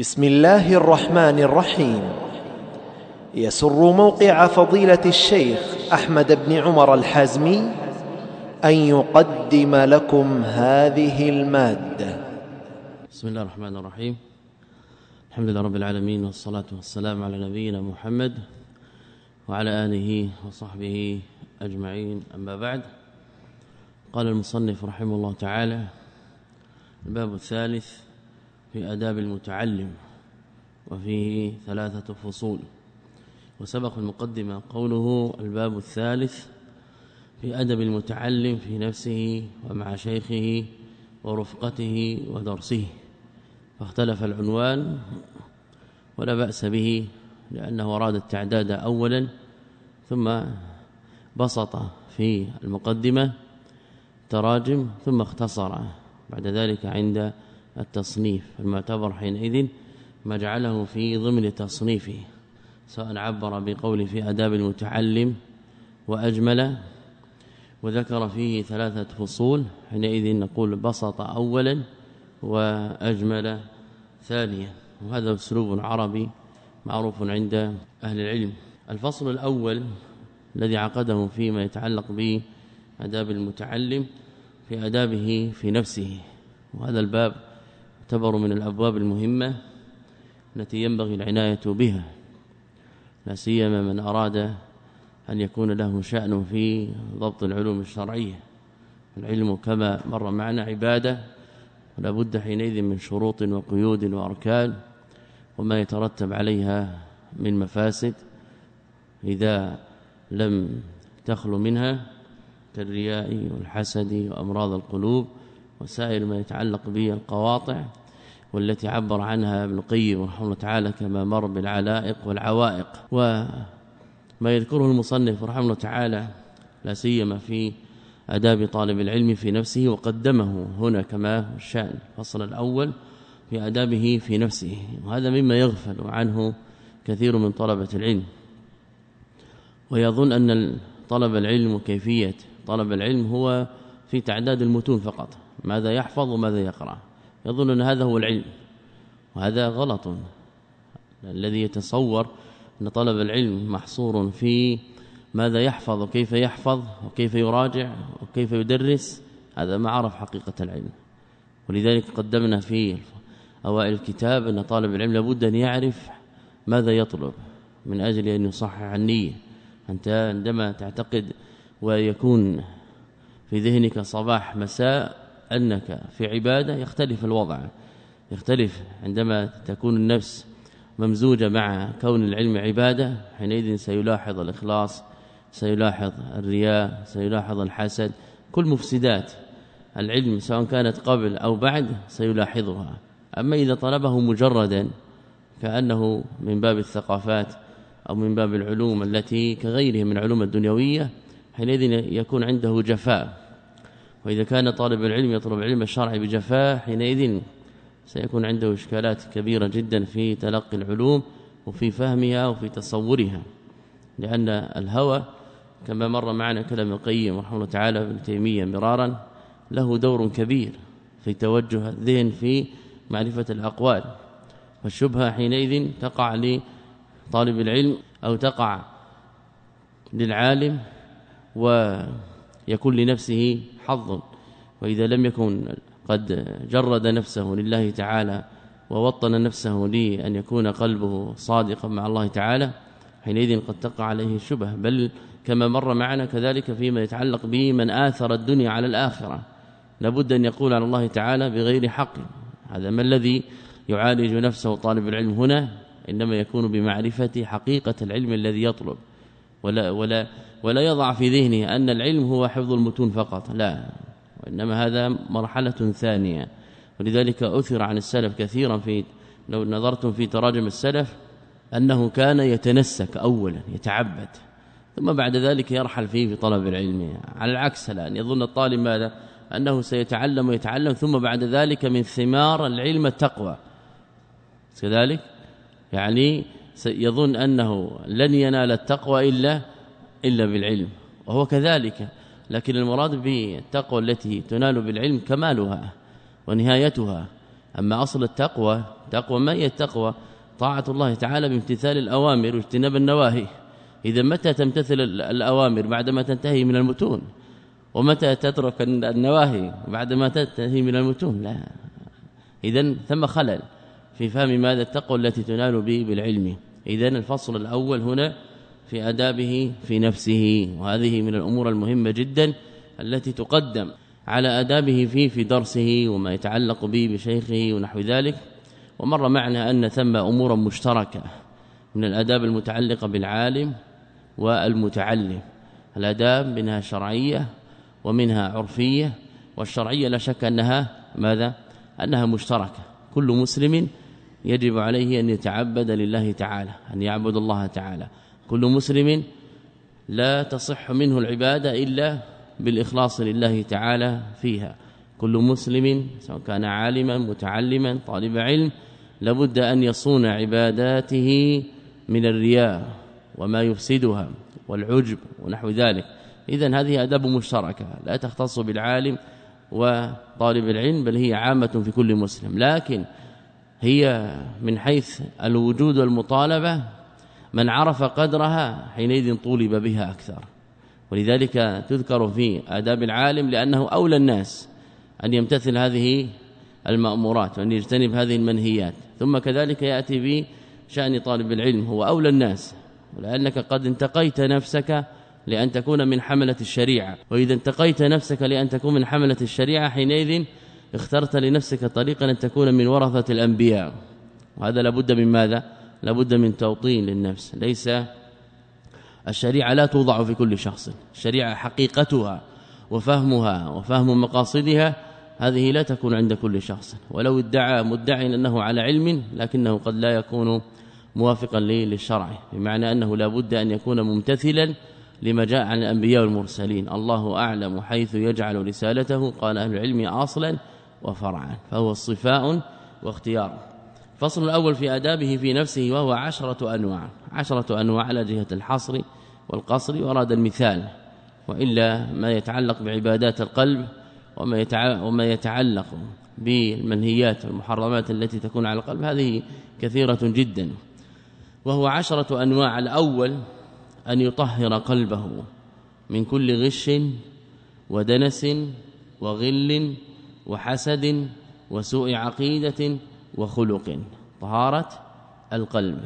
بسم الله الرحمن الرحيم. يسر موقع فضيلة الشيخ أحمد بن عمر الحازمي أن يقدم لكم هذه المادة. بسم الله الرحمن الرحيم. الحمد لله رب العالمين والصلاة والسلام على نبينا محمد وعلى آله وصحبه أجمعين. أما بعد قال المصنف رحمه الله تعالى الباب الثالث في آداب المتعلم وفيه ثلاثة فصول. وسبق المقدمة قوله الباب الثالث في أدب المتعلم في نفسه ومع شيخه ورفقته ودرسه. فاختلف العنوان ولا بأس به لأنه أراد التعداد أولا ثم بسط في المقدمة تراجم ثم اختصر بعد ذلك عند التصنيف المعتبر حينئذ ما جعله في ضمن تصنيفه سواء عبر بقول في آداب المتعلم وأجمل وذكر فيه ثلاثة فصول حينئذ نقول بسط اولا وأجمل ثانيا وهذا أسلوب عربي معروف عند أهل العلم. الفصل الأول الذي عقده فيما يتعلق بآداب المتعلم في آدابه في نفسه وهذا الباب يعتبر من الأبواب المهمة التي ينبغي العناية بها لا سيما من أراد أن يكون له شأن في ضبط العلوم الشرعية. العلم كما مر معنا عبادة ولا بد حينئذ من شروط وقيود وأركان وما يترتب عليها من مفاسد إذا لم تخلو منها كالرياء والحسد وأمراض القلوب وسائر ما يتعلق به القواطع والتي عبر عنها ابن القيم رحمه الله تعالى كما مر بالعلائق والعوائق. وما يذكره المصنف رحمه الله تعالى لا سيما في آداب طالب العلم في نفسه وقدمه هنا كما الشأن. الفصل الأول في آدابه في نفسه وهذا مما يغفل عنه كثير من طلبة العلم. ويظن أن طلب العلم وكيفية طلب العلم هو في تعداد المتون فقط ماذا يحفظ وماذا يقرأ. يظن أن هذا هو العلم وهذا غلط. الذي يتصور أن طلب العلم محصور في ماذا يحفظ وكيف يحفظ وكيف يراجع وكيف يدرس هذا ما عرف حقيقة العلم. ولذلك قدمنا في أوائل الكتاب أن طالب العلم لابد أن يعرف ماذا يطلب من أجل أن يصحح النية. أنت عندما تعتقد ويكون في ذهنك صباح مساء أنك في عبادة يختلف الوضع يختلف عندما تكون النفس ممزوجة مع كون العلم عبادة حينئذ سيلاحظ الإخلاص سيلاحظ الرياء سيلاحظ الحسد كل مفسدات العلم سواء كانت قبل أو بعد سيلاحظها. أما إذا طلبه مجردا كأنه من باب الثقافات أو من باب العلوم التي كغيرها من علوم الدنيوية حينئذ يكون عنده جفاء. وإذا كان طالب العلم يطلب العلم الشرعي بجفاء حينئذ سيكون عنده إشكالات كبيرة جدا في تلقي العلوم وفي فهمها وفي تصورها. لأن الهوى كما مر معنا كلام القيم رحمه الله تعالى ابن تيمية مرارا له دور كبير في توجه الذهن في معرفة الأقوال. والشبهه حينئذ تقع لطالب العلم أو تقع للعالم ويكون لنفسه حظ. وإذا لم يكن قد جرد نفسه لله تعالى ووطن نفسه لأن يكون قلبه صادقا مع الله تعالى حينئذ قد تقع عليه الشبه بل كما مر معنا كذلك فيما يتعلق به من آثر الدنيا على الآخرة. لابد أن يقول على الله تعالى بغير حق. هذا ما الذي يعالج نفسه طالب العلم هنا؟ إنما يكون بمعرفة حقيقة العلم الذي يطلب. ولا ولا ولا يضع في ذهنه أن العلم هو حفظ المتون فقط. لا وإنما هذا مرحلة ثانية. ولذلك أثر عن السلف كثيرا في لو نظرتم في تراجم السلف أنه كان يتنسك اولا يتعبد ثم بعد ذلك يرحل فيه في طلب العلم. على العكس الآن يظن الطالب ماذا؟ أنه سيتعلم ويتعلم ثم بعد ذلك من ثمار العلم التقوى. كذلك؟ يعني يظن أنه لن ينال التقوى إلا إلا بالعلم وهو كذلك لكن المراد بالتقوى التي تنال بالعلم كمالها ونهايتها. أما أصل التقوى تقوى ما هي التقوى؟ طاعة الله تعالى بامتثال الأوامر واجتناب النواهي. إذا متى تمتثل الأوامر بعدما تنتهي من المتون؟ ومتى تترك النواهي بعدما تنتهي من المتون؟ لا. اذا ثم خلل في فهم ماذا التقوى التي تنال به بالعلم. اذا الفصل الأول هنا في آدابه في نفسه. وهذه من الأمور المهمة جدا التي تقدم على آدابه فيه في درسه وما يتعلق به بشيخه ونحو ذلك. ومر معنا أن ثم أمورا مشتركة من الآداب المتعلقة بالعالم والمتعلم. الآداب منها شرعية ومنها عرفية. والشرعية لا شك أنها ماذا؟ أنها مشتركة. كل مسلم يجب عليه أن يتعبد لله تعالى أن يعبد الله تعالى. كل مسلم لا تصح منه العبادة إلا بالإخلاص لله تعالى فيها. كل مسلم سواء كان عالما متعلما طالب علم لابد أن يصون عباداته من الرياء وما يفسدها والعجب ونحو ذلك. اذا هذه أداب مشتركة لا تختص بالعالم وطالب العلم بل هي عامة في كل مسلم. لكن هي من حيث الوجود والمطالبة من عرف قدرها حينئذ طولب بها أكثر. ولذلك تذكر في آداب العالم لأنه أولى الناس أن يمتثل هذه المأمورات وأن يجتنب هذه المنهيات. ثم كذلك يأتي بشأن طالب العلم هو أولى الناس. ولأنك قد انتقيت نفسك لأن تكون من حملة الشريعة. وإذا انتقيت نفسك لأن تكون من حملة الشريعة حينئذ اخترت لنفسك طريقا أن تكون من ورثة الأنبياء. وهذا لابد من ماذا؟ لابد من توطين للنفس ليس الشريعة لا توضع في كل شخص الشريعة حقيقتها وفهمها وفهم مقاصدها هذه لا تكون عند كل شخص ولو ادعى مدعي أنه على علم لكنه قد لا يكون موافقا للشرع بمعنى أنه لا بد أن يكون ممتثلا لما جاء عن الأنبياء والمرسلين. الله أعلم حيث يجعل رسالته قال أهل العلم أصلا وفرعا فهو الصفاء واختيار. الفصل الأول في آدابه في نفسه وهو عشرة أنواع. عشرة أنواع على جهة الحصر والقصر وأراد المثال. وإلا ما يتعلق بعبادات القلب وما وما يتعلق بالمنهيات والمحرمات التي تكون على القلب هذه كثيرة جدا. وهو عشرة أنواع. الأول أن يطهر قلبه من كل غش ودنس وغل وحسد وسوء عقيدة وخلق طهارة القلب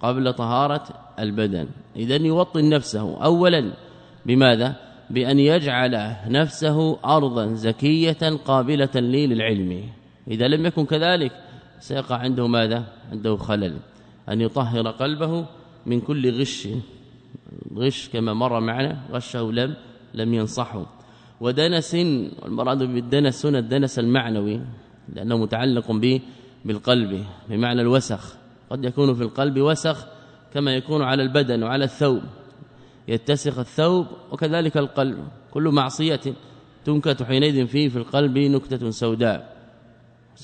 قبل طهارة البدن. اذا يوطن نفسه اولا بماذا؟ بأن يجعل نفسه ارضا زكية قابلة لي للعلم. إذا لم يكن كذلك سيقع عنده ماذا؟ عنده خلل. أن يطهر قلبه من كل غش غش كما مر معنا غشه لم لم ينصحه. ودنس والمراد بالدنس هنا الدنس المعنوي لأنه متعلق به بالقلب بمعنى الوسخ. قد يكون في القلب وسخ كما يكون على البدن وعلى الثوب. يتسخ الثوب وكذلك القلب. كل معصية تنكت حينئذ فيه في القلب نكتة سوداء.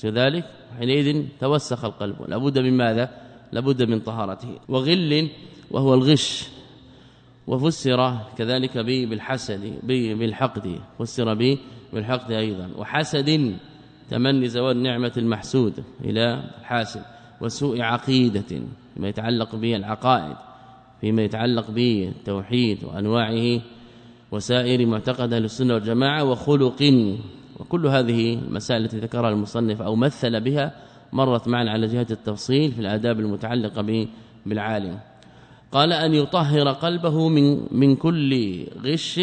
كذلك حينئذ توسخ القلب. لابد من ماذا؟ لابد من طهارته. وغل وهو الغش. وفسر كذلك بالحسد بالحقد. فسر بالحقد أيضا. وحسد تمني زوال نعمة المحسود إلى الحاسد وسوء عقيدة فيما يتعلق به العقائد فيما يتعلق به التوحيد وأنواعه وسائر معتقد أهل السنة والجماعة وخلق. وكل هذه المسائل التي ذكرها المصنف أو مثل بها مرت معنا على جهة التفصيل في الآداب المتعلقة بالعالم. قال أن يطهر قلبه من من كل غش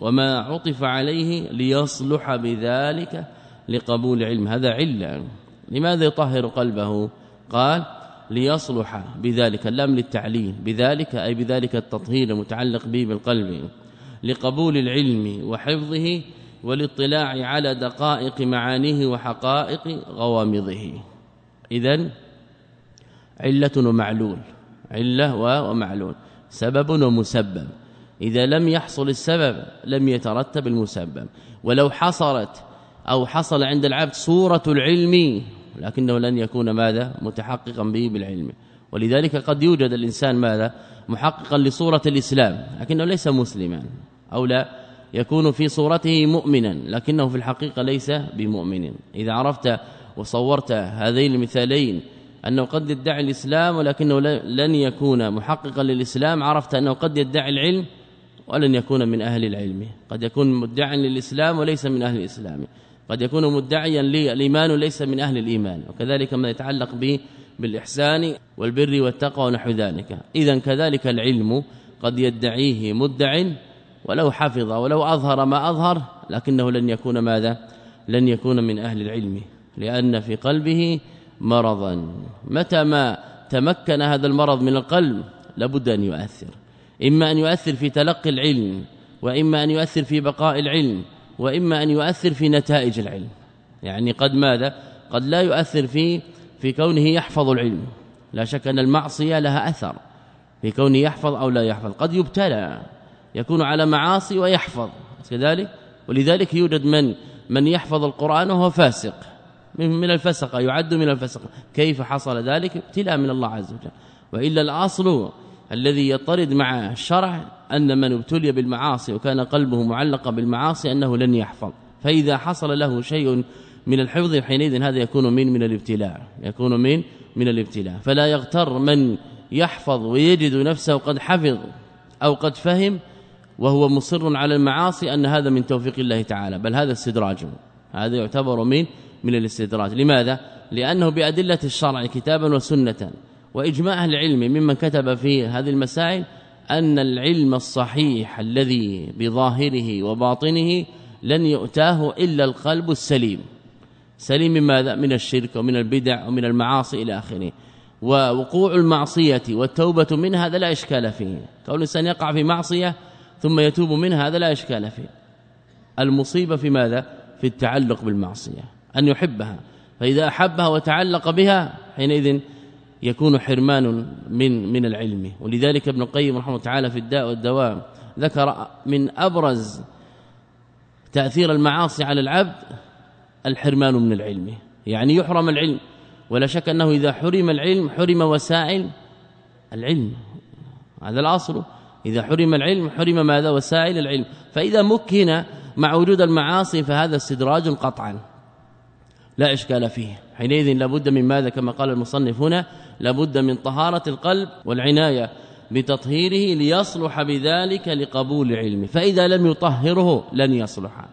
وما عطف عليه ليصلح بذلك لقبول علم. هذا علة. لماذا يطهر قلبه؟ قال ليصلح بذلك اللام للتعليل بذلك أي بذلك التطهير المتعلق به بالقلب. لقبول العلم وحفظه والاطلاع على دقائق معانيه وحقائق غوامضه. اذا علة ومعلول. علة ومعلول. سبب ومسبب. إذا لم يحصل السبب لم يترتب المسبب. ولو حصلت أو حصل عند العبد صورة العلم لكنه لن يكون ماذا؟ متحققا به بالعلم. ولذلك قد يوجد الإنسان ماذا؟ محققا لصورة الإسلام لكنه ليس مسلما أو لا يكون في صورته مؤمنا لكنه في الحقيقة ليس بمؤمن. إذا عرفت وصورت هذين المثالين أنه قد يدعي الإسلام ولكنه لن يكون محققا للإسلام عرفت أنه قد يدعي العلم ولن يكون من أهل العلم. قد يكون مدعيا للإسلام وليس من أهل الإسلام. قد يكون مدعيا للايمان وليس من أهل الإيمان. وكذلك ما يتعلق به بالإحسان والبر والتقوى ونحو ذلك. اذا كذلك العلم قد يدعيه مدع ولو حفظ ولو أظهر ما أظهر لكنه لن يكون ماذا؟ لن يكون من أهل العلم لأن في قلبه مرضا. متى ما تمكن هذا المرض من القلب لابد أن يؤثر. إما أن يؤثر في تلقي العلم وإما أن يؤثر في بقاء العلم وإما أن يؤثر في نتائج العلم. يعني قد ماذا؟ قد لا يؤثر في في كونه يحفظ العلم. لا شك أن المعصية لها أثر في كونه يحفظ أو لا يحفظ. قد يبتلى يكون على معاصي ويحفظ. كذلك؟ ولذلك يوجد من من يحفظ القرآن وهو فاسق. من الفسق يعد من الفسق كيف حصل ذلك؟ ابتلاء من الله عز وجل. وإلا الأصل الذي يطرد مع الشرع أن من ابتلي بالمعاصي وكان قلبه معلقا بالمعاصي أنه لن يحفظ. فإذا حصل له شيء من الحفظ حينئذ هذا يكون من من الابتلاء. يكون من من الابتلاء. فلا يغتر من يحفظ ويجد نفسه قد حفظ أو قد فهم وهو مصر على المعاصي أن هذا من توفيق الله تعالى. بل هذا استدراج. هذا يعتبر من من الاستدراج. لماذا؟ لأنه بأدلة الشرع كتابا وسنة. وإجماع العلم ممن كتب في هذه المسائل أن العلم الصحيح الذي بظاهره وباطنه لن يؤتاه إلا القلب السليم. سليم من ماذا؟ من الشرك ومن البدع ومن المعاصي إلى آخره. ووقوع المعصية والتوبة منها هذا لا إشكال فيه. كون الإنسان يقع في معصية ثم يتوب منها هذا لا إشكال فيه. المصيبة في ماذا؟ في التعلق بالمعصية أن يحبها. فإذا أحبها وتعلق بها حينئذ يكون حرمان من من العلم. ولذلك ابن القيم رحمه الله تعالى في الداء والدواء ذكر من أبرز تأثير المعاصي على العبد الحرمان من العلم. يعني يحرم العلم ولا شك أنه إذا حرم العلم حرم وسائل العلم. هذا الأصل. إذا حرم العلم حرم ماذا؟ وسائل العلم. فإذا مكن مع وجود المعاصي فهذا استدراج قطعا. لا إشكال فيه. حينئذ لابد من ماذا كما قال المصنف هنا؟ لابد من طهارة القلب والعناية بتطهيره ليصلح بذلك لقبول علمه فإذا لم يطهره لن يصلح.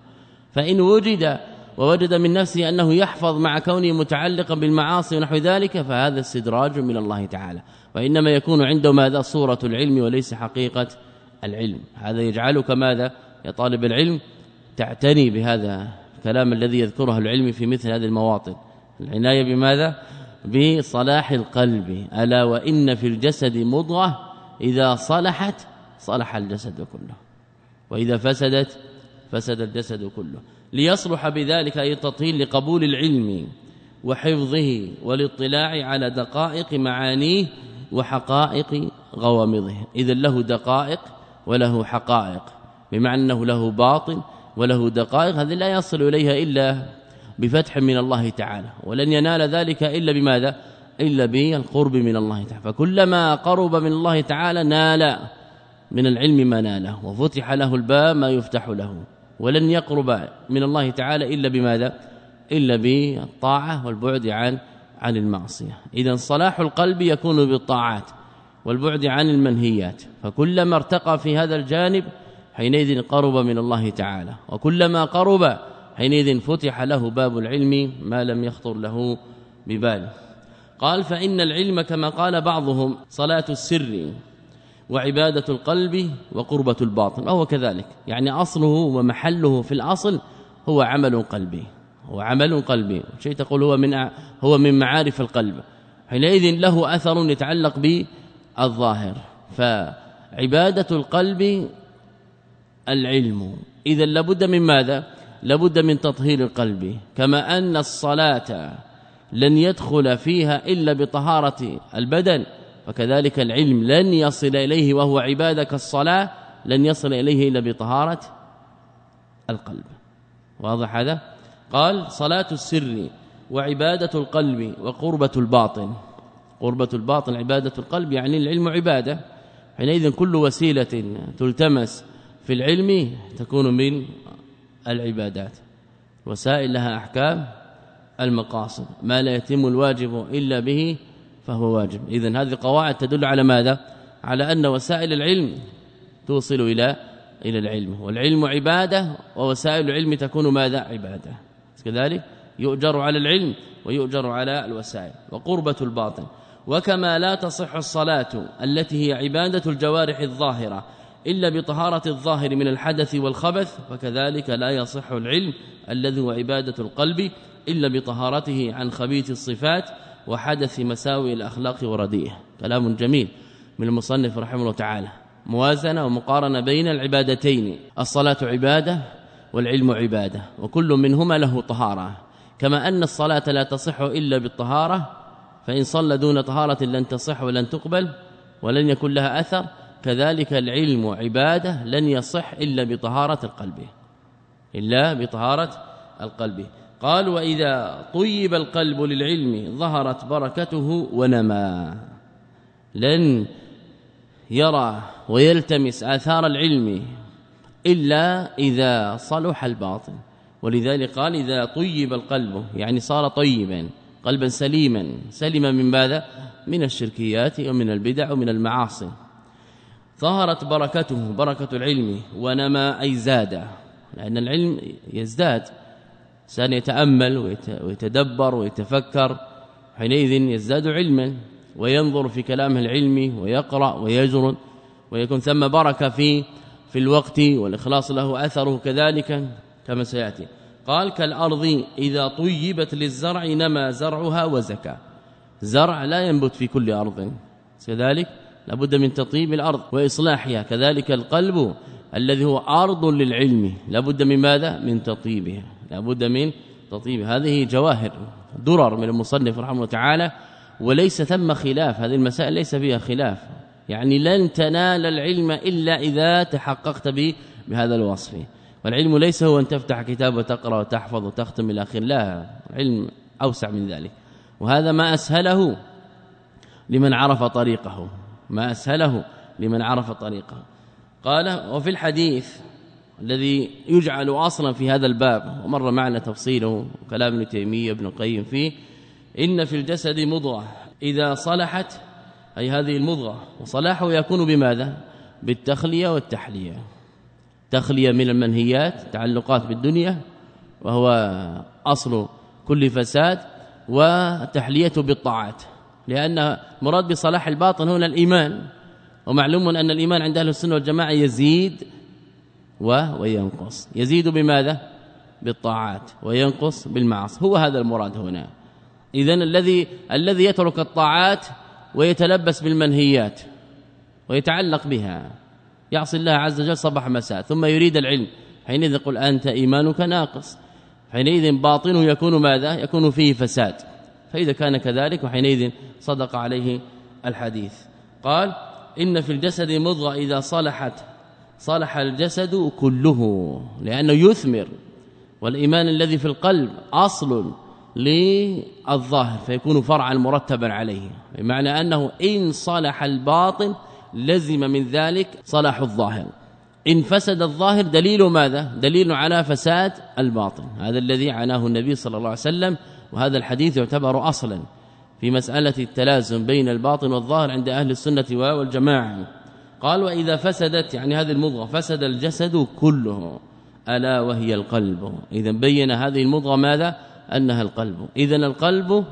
فإن وجد ووجد من نفسه أنه يحفظ مع كونه متعلقا بالمعاصي ونحو ذلك فهذا استدراج من الله تعالى. وإنما يكون عنده ماذا؟ صورة العلم وليس حقيقة العلم. هذا يجعلك ماذا؟ يا طالب العلم تعتني بهذا الكلام الذي يذكره العلم في مثل هذه المواطن. العناية بماذا؟ بصلاح القلب. ألا وإن في الجسد مضغة إذا صلحت صلح الجسد كله. وإذا فسدت فسد الجسد كله. ليصلح بذلك أي تطهير لقبول العلم وحفظه والاطلاع على دقائق معانيه وحقائق غوامضه. إذا له دقائق وله حقائق بمعنى أنه له باطن وله دقائق هذه لا يصل إليها إلا بفتح من الله تعالى ولن ينال ذلك إلا بماذا؟ إلا بالقرب من الله تعالى. فكلما قرب من الله تعالى نال من العلم ما ناله وفتح له الباب ما يفتح له ولن يقرب من الله تعالى إلا بماذا؟ إلا بالطاعة والبعد عن عن المعصية. إذا صلاح القلب يكون بالطاعات والبعد عن المنهيات. فكلما ارتقى في هذا الجانب حينئذ قرب من الله تعالى وكلما قرب حينئذ فتح له باب العلم ما لم يخطر له ببال. قال فإن العلم كما قال بعضهم صلاة السر وعبادة القلب وقربة الباطن وهو كذلك. يعني أصله ومحله في الأصل هو عمل قلبي هو عمل قلبي شيء تقول هو من هو من معارف القلب. حينئذ له أثر يتعلق بالظاهر. فعبادة القلب العلم. اذا لابد من ماذا؟ لابد من تطهير القلب كما أن الصلاة لن يدخل فيها إلا بطهارة البدن وكذلك العلم لن يصل إليه وهو عبادك الصلاة لن يصل إليه إلا بطهارة القلب. واضح هذا؟ قال صلاة السر وعبادة القلب وقربة الباطن. قربة الباطن عبادة القلب يعني العلم عبادة. حينئذ كل وسيلة تلتمس في العلم تكون من العبادات. وسائل لها أحكام المقاصد. ما لا يتم الواجب إلا به فهو واجب. اذا هذه قواعد تدل على ماذا؟ على أن وسائل العلم توصل إلى إلى العلم. والعلم عبادة ووسائل العلم تكون ماذا؟ عبادة. كذلك يؤجر على العلم ويؤجر على الوسائل. وقربة الباطن. وكما لا تصح الصلاة التي هي عبادة الجوارح الظاهرة إلا بطهارة الظاهر من الحدث والخبث فكذلك لا يصح العلم الذي هو عبادة القلب إلا بطهارته عن خبيث الصفات وحدث مساوي الأخلاق ورديئه. كلام جميل من المصنف رحمه الله تعالى. موازنة ومقارنة بين العبادتين الصلاة عبادة والعلم عبادة وكل منهما له طهارة. كما أن الصلاة لا تصح إلا بالطهارة فإن صلى دون طهارة لن تصح ولن تقبل ولن يكون لها أثر كذلك العلم عباده لن يصح إلا بطهارة القلب. إلا بطهارة القلب. قال وإذا طيب القلب للعلم ظهرت بركته ونما. لن يرى ويلتمس آثار العلم إلا إذا صلح الباطن. ولذلك قال إذا طيب القلب يعني صار طيبا قلبا سليما. سلم من ماذا؟ من الشركيات ومن البدع ومن المعاصي. ظهرت بركته بركة العلم ونما أي زاد. لأن العلم يزداد. سان يتأمل ويتدبر ويتفكر. حينئذ يزداد علما وينظر في كلامه العلمي ويقرأ ويجرد ويكون ثم بركة في في الوقت والإخلاص له أثره كذلك كما سيأتي. قال كالأرض إذا طيبت للزرع نما زرعها وزكى. زرع لا ينبت في كل أرض. كذلك لابد من تطيب الأرض وإصلاحها كذلك القلب الذي هو أرض للعلم لابد من ماذا؟ من تطيبها لابد من تطيب هذه جواهر درر من المصنف رحمه الله تعالى وليس ثم خلاف هذه المسائل ليس فيها خلاف يعني لن تنال العلم إلا إذا تحققت به بهذا الوصف. والعلم ليس هو أن تفتح كتاب وتقرأ وتحفظ وتختم إلى آخره لا علم أوسع من ذلك. وهذا ما أسهله لمن عرف طريقه. ما أسهله لمن عرف طريقه. قال وفي الحديث الذي يجعل أصلا في هذا الباب ومر معنا تفصيله كلام ابن تيمية ابن القيم فيه إن في الجسد مضغة. إذا صلحت أي هذه المضغة وصلاحه يكون بماذا؟ بالتخلية والتحلية. تخلية من المنهيات تعلقات بالدنيا وهو أصل كل فساد وتحلية بالطاعات. لأن مراد بصلاح الباطن هنا الإيمان. ومعلوم أن الإيمان عند أهل السنة والجماعة يزيد وينقص. يزيد بماذا؟ بالطاعات. وينقص بالمعاصي. هو هذا المراد هنا. اذا الذي الذي يترك الطاعات ويتلبس بالمنهيات ويتعلق بها. يعصي الله عز وجل صباح مساء ثم يريد العلم. حينئذ يقول أنت إيمانك ناقص. حينئذ باطنه يكون ماذا؟ يكون فيه فساد. فإذا كان كذلك وحينئذ صدق عليه الحديث. قال إن في الجسد مضغه إذا صلحت. صلح الجسد كله لأنه يثمر والإيمان الذي في القلب أصل للظاهر فيكون فرعا مرتبا عليه بمعنى أنه إن صلح الباطن لزم من ذلك صلاح الظاهر. إن فسد الظاهر دليل ماذا؟ دليل على فساد الباطن. هذا الذي عناه النبي صلى الله عليه وسلم وهذا الحديث يعتبر أصلا في مسألة التلازم بين الباطن والظاهر عند أهل السنة والجماعة. قال وإذا فسدت يعني هذه المضغة فسد الجسد كله ألا وهي القلب. إذا بين هذه المضغة ماذا؟ أنها القلب. إذا القلب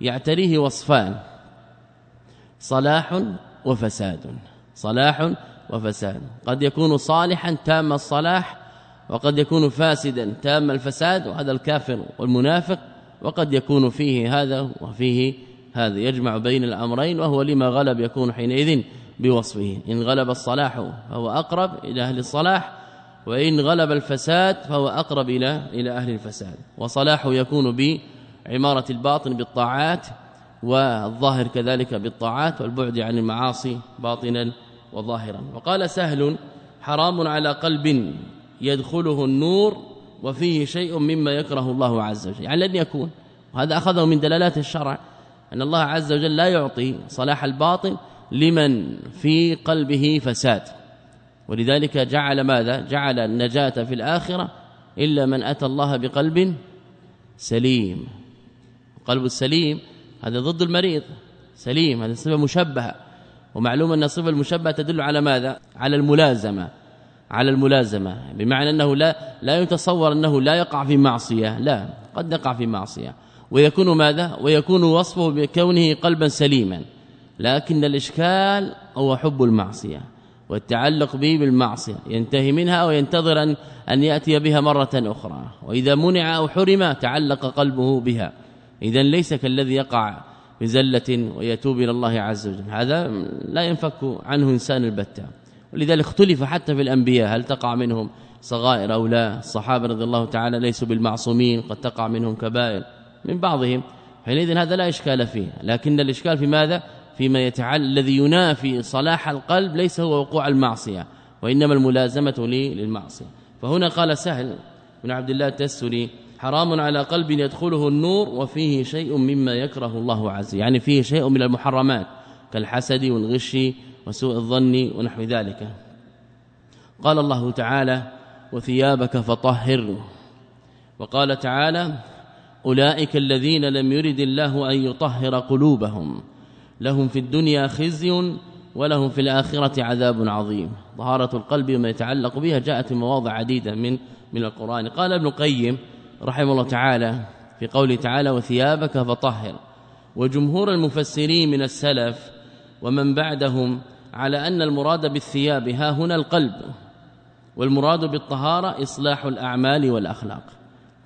يعتريه وصفان صلاح وفساد. صلاح وفساد. قد يكون صالحا تام الصلاح وقد يكون فاسدا تام الفساد وهذا الكافر والمنافق وقد يكون فيه هذا وفيه هذا. يجمع بين الأمرين وهو لما غلب يكون حينئذ بوصفه. إن غلب الصلاح فهو أقرب إلى أهل الصلاح وإن غلب الفساد فهو أقرب إلى إلى أهل الفساد. وصلاحه يكون بعمارة الباطن بالطاعات والظاهر كذلك بالطاعات والبعد عن المعاصي باطنا وظاهرا. وقال سهل حرام على قلب يدخله النور وفيه شيء مما يكره الله عز وجل يعني لن يكون. وهذا أخذه من دلالات الشرع أن الله عز وجل لا يعطي صلاح الباطن لمن في قلبه فساد. ولذلك جعل ماذا؟ جعل النجاة في الآخرة إلا من أتى الله بقلب سليم. قلب السليم هذا ضد المريض. سليم هذه صفة مشبهة. ومعلوم أن الصفة المشبهة تدل على ماذا؟ على الملازمة. على الملازمة بمعنى أنه لا لا يتصور أنه لا يقع في معصية لا قد يقع في معصية. ويكون ماذا؟ ويكون وصفه بكونه قلبا سليما. لكن الإشكال هو حب المعصية والتعلق به بالمعصية. ينتهي منها أو ينتظر أن أن يأتي بها مرة أخرى. وإذا منع أو حرم تعلق قلبه بها. اذا ليس كالذي يقع بزله ويتوب إلى الله عز وجل. هذا لا ينفك عنه إنسان البتة. ولذلك اختلف حتى في الأنبياء هل تقع منهم صغائر أو لا؟ الصحابة رضي الله تعالى ليسوا بالمعصومين قد تقع منهم كبائر. من بعضهم حينئذ هذا لا إشكال فيه لكن الإشكال في ماذا؟ فيما يتعلق الذي ينافي صلاح القلب ليس هو وقوع المعصية وإنما الملازمة للمعصية. فهنا قال سهل بن عبد الله التسري حرام على قلب يدخله النور وفيه شيء مما يكره الله عز يعني فيه شيء من المحرمات كالحسد والغش وسوء الظن ونحو ذلك. قال الله تعالى وثيابك فطهر وقال تعالى أولئك الذين لم يرد الله أن يطهر قلوبهم. لهم في الدنيا خزي ولهم في الآخرة عذاب عظيم طهارة القلب وما يتعلق بها جاءت مواضع عديدة من من القرآن. قال ابن القيم رحمه الله تعالى في قوله تعالى وثيابك فطهر وجمهور المفسرين من السلف ومن بعدهم على أن المراد بالثياب ها هنا القلب. والمراد بالطهارة إصلاح الأعمال والأخلاق.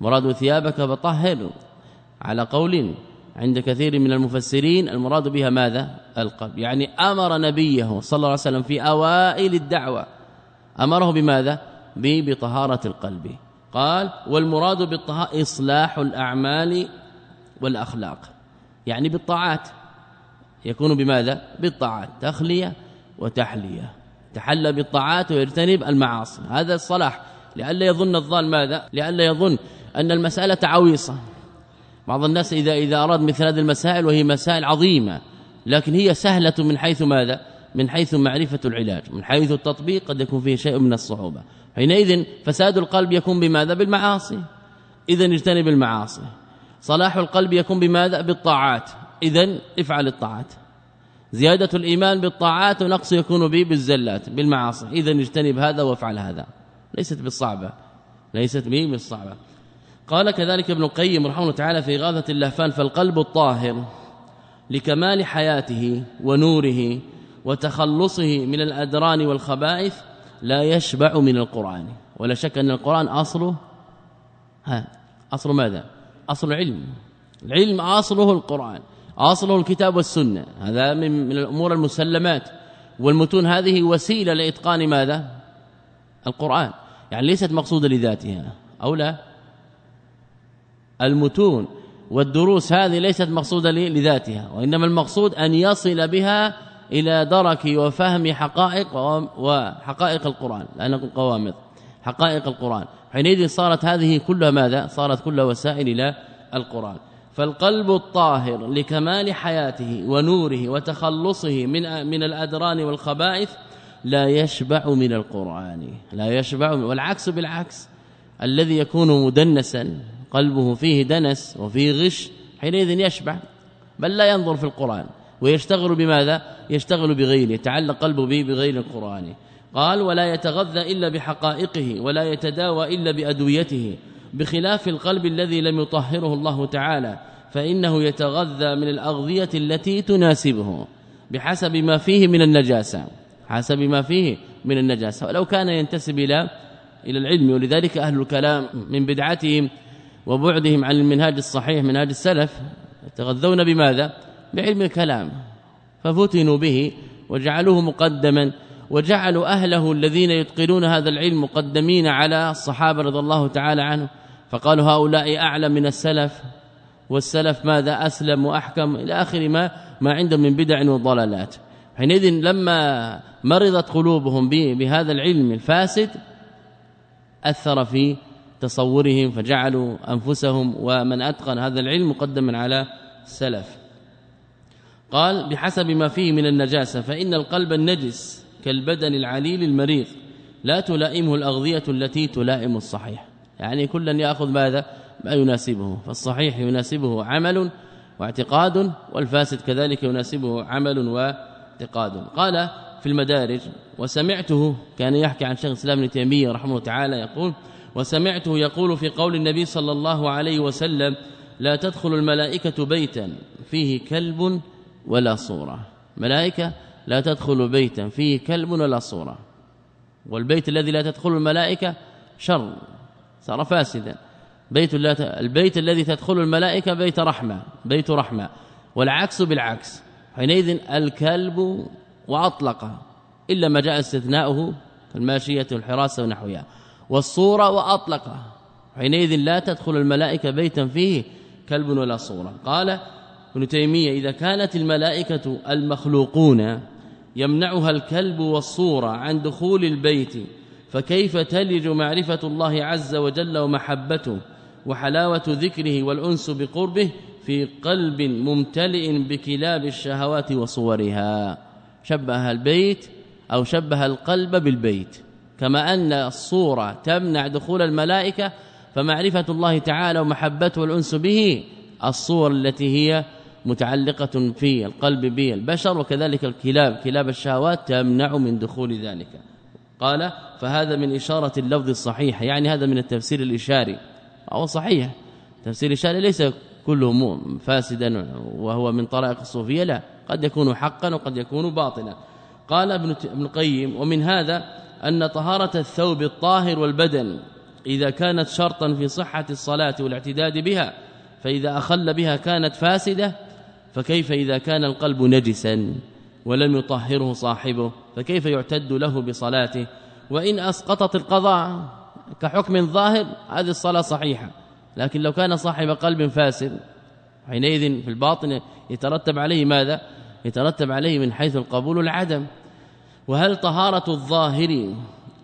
مراد ثيابك فطهر. على قول عند كثير من المفسرين المراد بها ماذا؟ القلب. يعني أمر نبيه صلى الله عليه وسلم في أوائل الدعوة. أمره بماذا؟ بطهارة القلب. قال والمراد بالطهاره إصلاح الأعمال والأخلاق. يعني بالطاعات. يكون بماذا؟ بالطاعات. تخلية. وتحلية. تحلى بالطاعات ويجتنب المعاصي. هذا الصلاح. لئلا يظن الظان ماذا؟ لئلا يظن أن المسألة عويصة بعض الناس إذا إذا أراد مثل هذه المسائل وهي مسائل عظيمة لكن هي سهلة من حيث ماذا؟ من حيث معرفة العلاج من حيث التطبيق قد يكون فيه شيء من الصعوبة. حينئذ فساد القلب يكون بماذا؟ بالمعاصي. اذا اجتنب المعاصي. صلاح القلب يكون بماذا؟ بالطاعات. اذا افعل الطاعات. زيادة الإيمان بالطاعات ونقص يكون به بالزلات بالمعاصي. إذا اجتنب هذا وافعل هذا. ليست بالصعبة. ليست به بالصعبة. قال كذلك ابن القيم رحمه الله تعالى في غاثة اللهفان فالقلب الطاهر لكمال حياته ونوره وتخلصه من الأدران والخبائث لا يشبع من القرآن. ولا شك أن القرآن أصله ها أصل ماذا؟ أصل العلم العلم أصله القرآن. أصله الكتاب والسنة. هذا من, من الأمور المسلمات. والمتون هذه وسيلة لإتقان ماذا؟ القرآن. يعني ليست مقصودة لذاتها. أو لا؟ المتون والدروس هذه ليست مقصودة لذاتها. وإنما المقصود أن يصل بها إلى درك وفهم حقائق وحقائق القرآن. لا نقول قوامض. حقائق القرآن. حينئذ صارت هذه كلها ماذا؟ صارت كلها وسائل إلى القرآن. فالقلب الطاهر لكمال حياته ونوره وتخلصه من من الأدران والخبائث لا يشبع من القرآن لا يشبع والعكس بالعكس الذي يكون مدنسا قلبه فيه دنس وفيه غش حينئذ يشبع بل لا ينظر في القرآن. ويشتغل بماذا؟ يشتغل بغيره يتعلق قلبه به بغير القرآن. قال ولا يتغذى إلا بحقائقه ولا يتداوى إلا بأدويته. بخلاف القلب الذي لم يطهره الله تعالى فإنه يتغذى من الأغذية التي تناسبه بحسب ما فيه من النجاسة حسب ما فيه من النجاسة. ولو كان ينتسب إلى إلى العلم ولذلك أهل الكلام من بدعتهم وبعدهم عن المنهاج الصحيح منهاج السلف يتغذون بماذا؟ بعلم الكلام. ففتنوا به وجعلوه مقدما وجعلوا أهله الذين يتقنون هذا العلم مقدمين على الصحابة رضي الله تعالى عنهم فقالوا هؤلاء أعلم من السلف والسلف ماذا أسلم وأحكم؟ إلى آخر ما ما عندهم من بدع وضلالات. حينئذ لما مرضت قلوبهم بهذا العلم الفاسد أثر في تصورهم فجعلوا أنفسهم ومن أتقن هذا العلم مقدما على السلف. قال بحسب ما فيه من النجاسة فإن القلب النجس كالبدن العليل المريض لا تلائمه الأغذية التي تلائم الصحيح. يعني كلا يأخذ ماذا؟ ما يناسبه. فالصحيح يناسبه عمل واعتقاد والفاسد كذلك يناسبه عمل واعتقاد. قال في المدارج وسمعته كان يحكي عن شيخ الإسلام ابن تيمية رحمه تعالى يقول وسمعته يقول في قول النبي صلى الله عليه وسلم لا تدخل الملائكة بيتا فيه كلب ولا صورة. ملائكة لا تدخل بيتا فيه كلب ولا صورة. والبيت الذي لا تدخل الملائكة شر صار فاسدا. بيت لا البيت الذي تدخل الملائكة بيت رحمة بيت رحمة. والعكس بالعكس حينئذ الكلب وأطلق إلا ما جاء استثناؤه كالماشية والحراسة ونحوها. والصورة وأطلق حينئذ لا تدخل الملائكة بيتا فيه كلب ولا صورة. قال ابن تيمية إذا كانت الملائكة المخلوقون يمنعها الكلب والصورة عن دخول البيت فكيف تلج معرفة الله عز وجل ومحبته وحلاوة ذكره والأنس بقربه في قلب ممتلئ بكلاب الشهوات وصورها؟ شبه البيت أو شبه القلب بالبيت كما أن الصورة تمنع دخول الملائكة فمعرفة الله تعالى ومحبته والأنس به الصور التي هي متعلقة في القلب بالبشر وكذلك الكلاب. كلاب الشهوات تمنع من دخول ذلك. قال فهذا من إشارة اللفظ الصحيح. يعني هذا من التفسير الإشاري. أو صحيح. تفسير الإشاري ليس كله فاسدا وهو من طرائق الصوفية. لا قد يكون حقا وقد يكون باطلا. قال ابن ابن القيم ومن هذا أن طهارة الثوب الطاهر والبدن إذا كانت شرطا في صحة الصلاة والاعتداد بها فإذا أخل بها كانت فاسدة فكيف إذا كان القلب نجسا ولم يطهره صاحبه فكيف يعتد له بصلاته؟ وإن أسقطت القضاء كحكم ظاهر هذه الصلاة صحيحة لكن لو كان صاحب قلب فاسد حينئذ في الباطن يترتب عليه ماذا؟ يترتب عليه من حيث القبول العدم. وهل طهارة الظاهر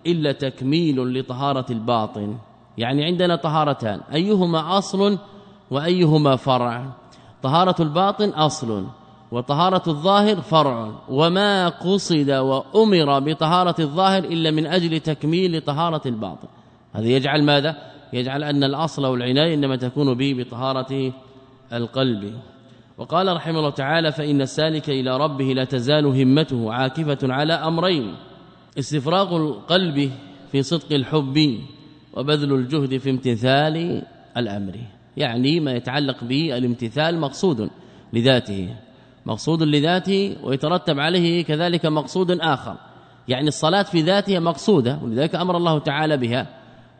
إلا تكميل لطهارة الباطن؟ يعني عندنا طهارتان أيهما أصل وأيهما فرع؟ طهارة الباطن أصل وطهارة الظاهر فرع وما قصد وأمر بطهارة الظاهر إلا من أجل تكميل طهارة الباطن. هذا يجعل ماذا؟ يجعل أن الأصل والعناية إنما تكون به بطهارة القلب. وقال رحمه الله تعالى فإن السالك إلى ربه لا تزال همته عاكفة على أمرين استفراغ القلب في صدق الحب وبذل الجهد في امتثال الأمر. يعني ما يتعلق به الامتثال مقصود لذاته مقصود لذاته ويترتب عليه كذلك مقصود آخر يعني الصلاة في ذاتها مقصودة ولذلك أمر الله تعالى بها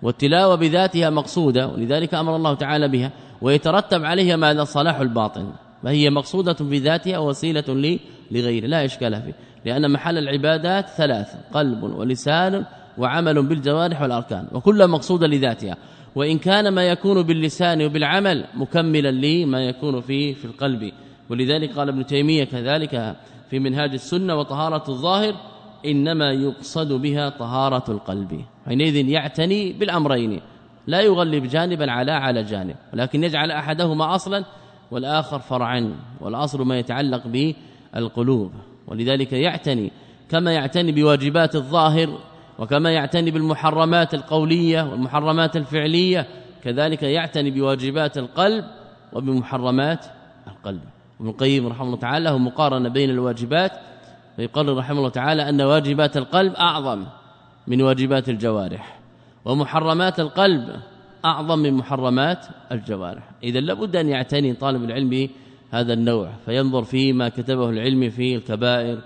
والتلاوة بذاتها مقصودة ولذلك أمر الله تعالى بها ويترتب عليها ماذا؟ صلاح الباطن فهي مقصودة في ذاتها وسيلة لغيره لا إشكال فيه لأن محل العبادات ثلاث قلب ولسان وعمل بالجوارح والأركان وكلها مقصودة لذاتها وإن كان ما يكون باللسان وبالعمل مكملا لما يكون فيه في القلب. ولذلك قال ابن تيمية كذلك في منهاج السنة وطهارة الظاهر إنما يقصد بها طهارة القلب. حينئذ يعتني بالأمرين لا يغلب جانبا على على جانب. ولكن يجعل أحدهما أصلا والآخر فرعا والأصل ما يتعلق به القلوب ولذلك يعتني كما يعتني بواجبات الظاهر وكما يعتني بالمحرمات القولية والمحرمات الفعلية كذلك يعتني بواجبات القلب وبمحرمات القلب. ابن القيم رحمه الله تعالى له مقارنة بين الواجبات فيقرر رحمه الله تعالى أن واجبات القلب أعظم من واجبات الجوارح ومحرمات القلب أعظم من محرمات الجوارح. إذا لابد أن يعتني طالب العلم هذا النوع فينظر فيما كتبه العلم في الكبائر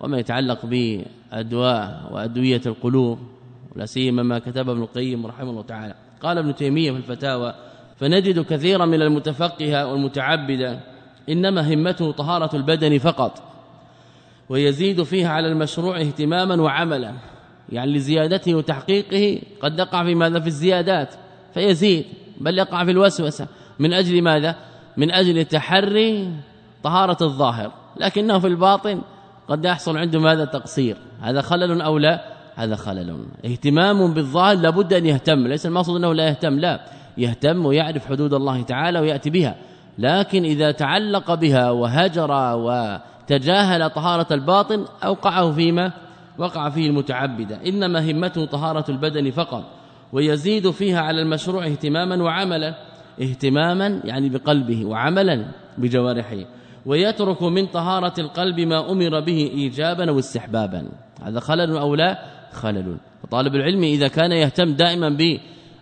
وما يتعلق بادواء وأدوية القلوب ولا سيما ما كتبه ابن القيم رحمه الله تعالى. قال ابن تيمية في الفتاوى فنجد كثيرا من المتفقهه والمتعبده إنما همته طهارة البدن فقط ويزيد فيها على المشروع اهتماما وعملا. يعني لزيادته وتحقيقه قد يقع في ماذا؟ في الزيادات فيزيد بل يقع في الوسوسة. من أجل ماذا؟ من أجل تحري طهارة الظاهر. لكنه في الباطن قد يحصل عنده ماذا تقصير. هذا خلل أو لا؟ هذا خلل. اهتمام بالظاهر لابد أن يهتم. ليس المقصود أنه لا يهتم. لا. يهتم ويعرف حدود الله تعالى ويأتي بها. لكن إذا تعلق بها وهجر وتجاهل طهارة الباطن أوقعه فيما؟ وقع فيه المتعبد. إنما همته طهارة البدن فقط. ويزيد فيها على المشروع اهتماما وعملا. اهتماما يعني بقلبه وعملا بجوارحه. ويترك من طهارة القلب ما أمر به إيجابا واستحبابا هذا خلل أو لا؟ خلل. طالب العلم إذا كان يهتم دائما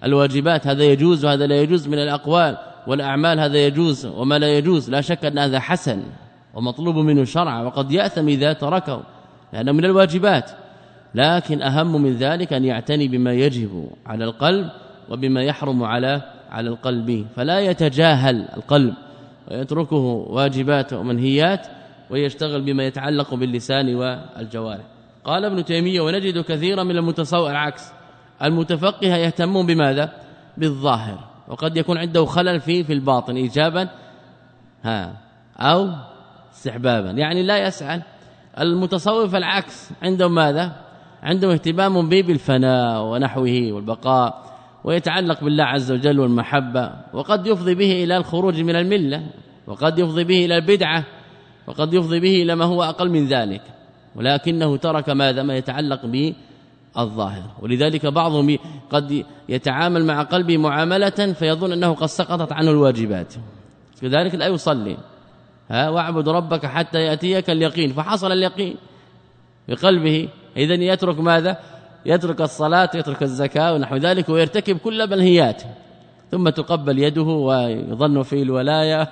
بالواجبات هذا يجوز وهذا لا يجوز من الأقوال والأعمال هذا يجوز وما لا يجوز لا شك أن هذا حسن ومطلوب منه شرعا وقد يأثم إذا تركه لأنه من الواجبات. لكن أهم من ذلك أن يعتني بما يجب على القلب وبما يحرم على على القلب. فلا يتجاهل القلب. ويتركه واجبات ومنهيات ويشتغل بما يتعلق باللسان والجوارح. قال ابن تيمية ونجد كثيرا من المتصور العكس. المتفقه يهتمون بماذا؟ بالظاهر وقد يكون عنده خلل في في الباطن ايجابا ها أو استحبابا. يعني لا يسأل. المتصوف العكس عندهم ماذا؟ عندهم اهتمام بالفناء ونحوه والبقاء. ويتعلق بالله عز وجل والمحبة وقد يفضي به إلى الخروج من الملة وقد يفضي به إلى البدعة وقد يفضي به إلى ما هو أقل من ذلك ولكنه ترك ماذا؟ ما يتعلق به الظاهر. ولذلك بعضهم قد يتعامل مع قلبه معاملة فيظن أنه قد سقطت عنه الواجبات. كذلك لا يصلي. ها واعبد ربك حتى يأتيك اليقين فحصل اليقين بقلبه اذا يترك ماذا؟ يترك الصلاة يترك الزكاة ونحو ذلك ويرتكب كل منهيات ثم تقبل يده ويظن في الولاية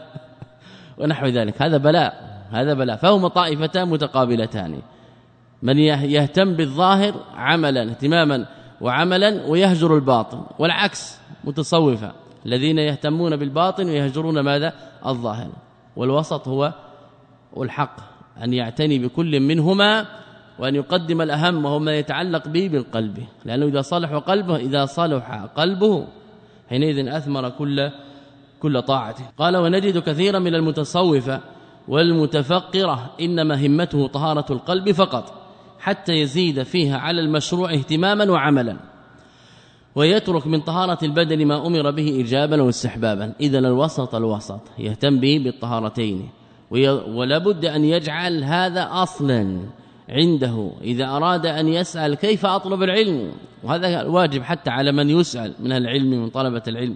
ونحو ذلك. هذا بلاء هذا بلاء. فهما طائفتان متقابلتان. من يهتم بالظاهر عملا اهتماما وعملا ويهجر الباطن والعكس متصوفة. الذين يهتمون بالباطن ويهجرون ماذا؟ الظاهر. والوسط هو الحق أن يعتني بكل منهما وأن يقدم الأهم وهو ما يتعلق به بالقلب. لأنه إذا صلح قلبه إذا صلح قلبه حينئذ أثمر كل كل طاعته. قال ونجد كثيرا من المتصوفة والمتفقرة إنما همته طهارة القلب فقط حتى يزيد فيها على المشروع اهتماما وعملا. ويترك من طهارة البدن ما أمر به إيجابا واستحبابا. إذا الوسط الوسط يهتم به بالطهارتين. ولا بد أن يجعل هذا أصلا. عنده إذا أراد أن يسأل كيف أطلب العلم؟ وهذا واجب حتى على من يسأل من العلم من طلبة العلم.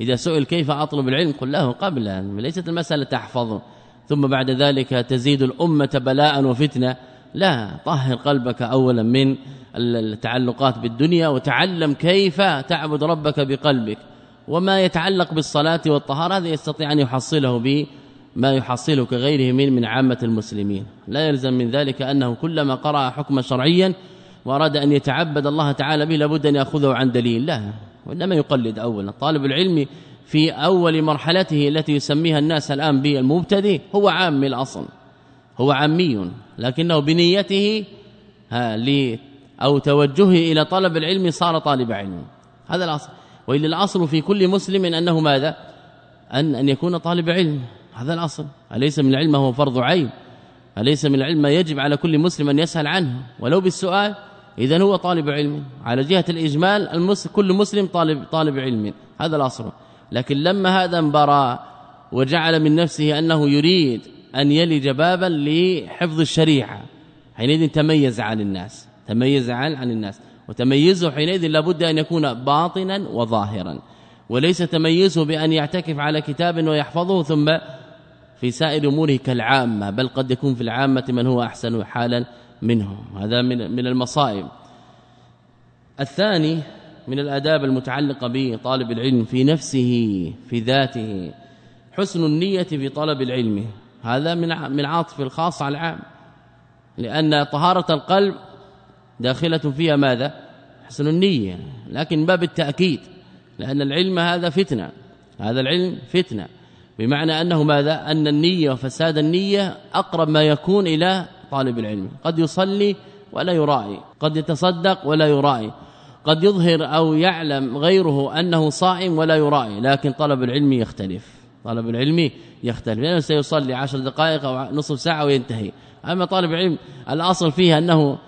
إذا سئل كيف أطلب العلم قل له قبل ليست المسألة تحفظه ثم بعد ذلك تزيد الأمة بلاء وفتنة. لا طهر قلبك اولا من التعلقات بالدنيا وتعلم كيف تعبد ربك بقلبك. وما يتعلق بالصلاة والطهارة هذا يستطيع أن يحصله به ما يحصله كغيره من من عامة المسلمين. لا يلزم من ذلك أنه كلما قرأ حكما شرعيا وأراد أن يتعبد الله تعالى به لابد أن يأخذه عن دليل. لا وإنما يقلد أولا. طالب العلم في أول مرحلته التي يسميها الناس الآن بالمبتدئ هو عام الأصل هو عامي. لكنه بنيته ها لي أو توجهه إلى طلب العلم صار طالب علم. هذا الأصل. وإلا الأصل في كل مسلم أنه ماذا؟ أن أن يكون طالب علم. هذا الأصل. أليس من العلم هو فرض عين؟ أليس من العلم يجب على كل مسلم أن يسأل عنه؟ ولو بالسؤال اذا هو طالب علم. على جهة الإجمال المسلم كل مسلم طالب طالب علم. هذا الأصل. لكن لما هذا انبرى وجعل من نفسه أنه يريد أن يلج بابا لحفظ الشريعة حينئذ تميز عن الناس. تميز عن عن الناس. وتميزه حينئذ لابد أن يكون باطنا وظاهرا. وليس تميزه بأن يعتكف على كتاب ويحفظه ثم في سائر أموره كالعامة بل قد يكون في العامة من هو أحسن حالا منه هذا من من المصائب. الثاني من الآداب المتعلقة بطالب العلم في نفسه في ذاته حسن النية في طلب العلم. هذا من من عاطف الخاص على العام. لأن طهارة القلب داخلة فيها ماذا؟ حسن النية. لكن باب التأكيد لأن العلم هذا فتنة. هذا العلم فتنة. بمعنى أنه ماذا؟ أن النية وفساد النية أقرب ما يكون إلى طالب العلم. قد يصلي ولا يراعي قد يتصدق ولا يراعي قد يظهر أو يعلم غيره أنه صائم ولا يراعي لكن طلب العلم يختلف. طالب العلم يختلف. لأنه سيصلي عشر دقائق أو نصف ساعة وينتهي. أما طالب العلم الأصل فيها أنه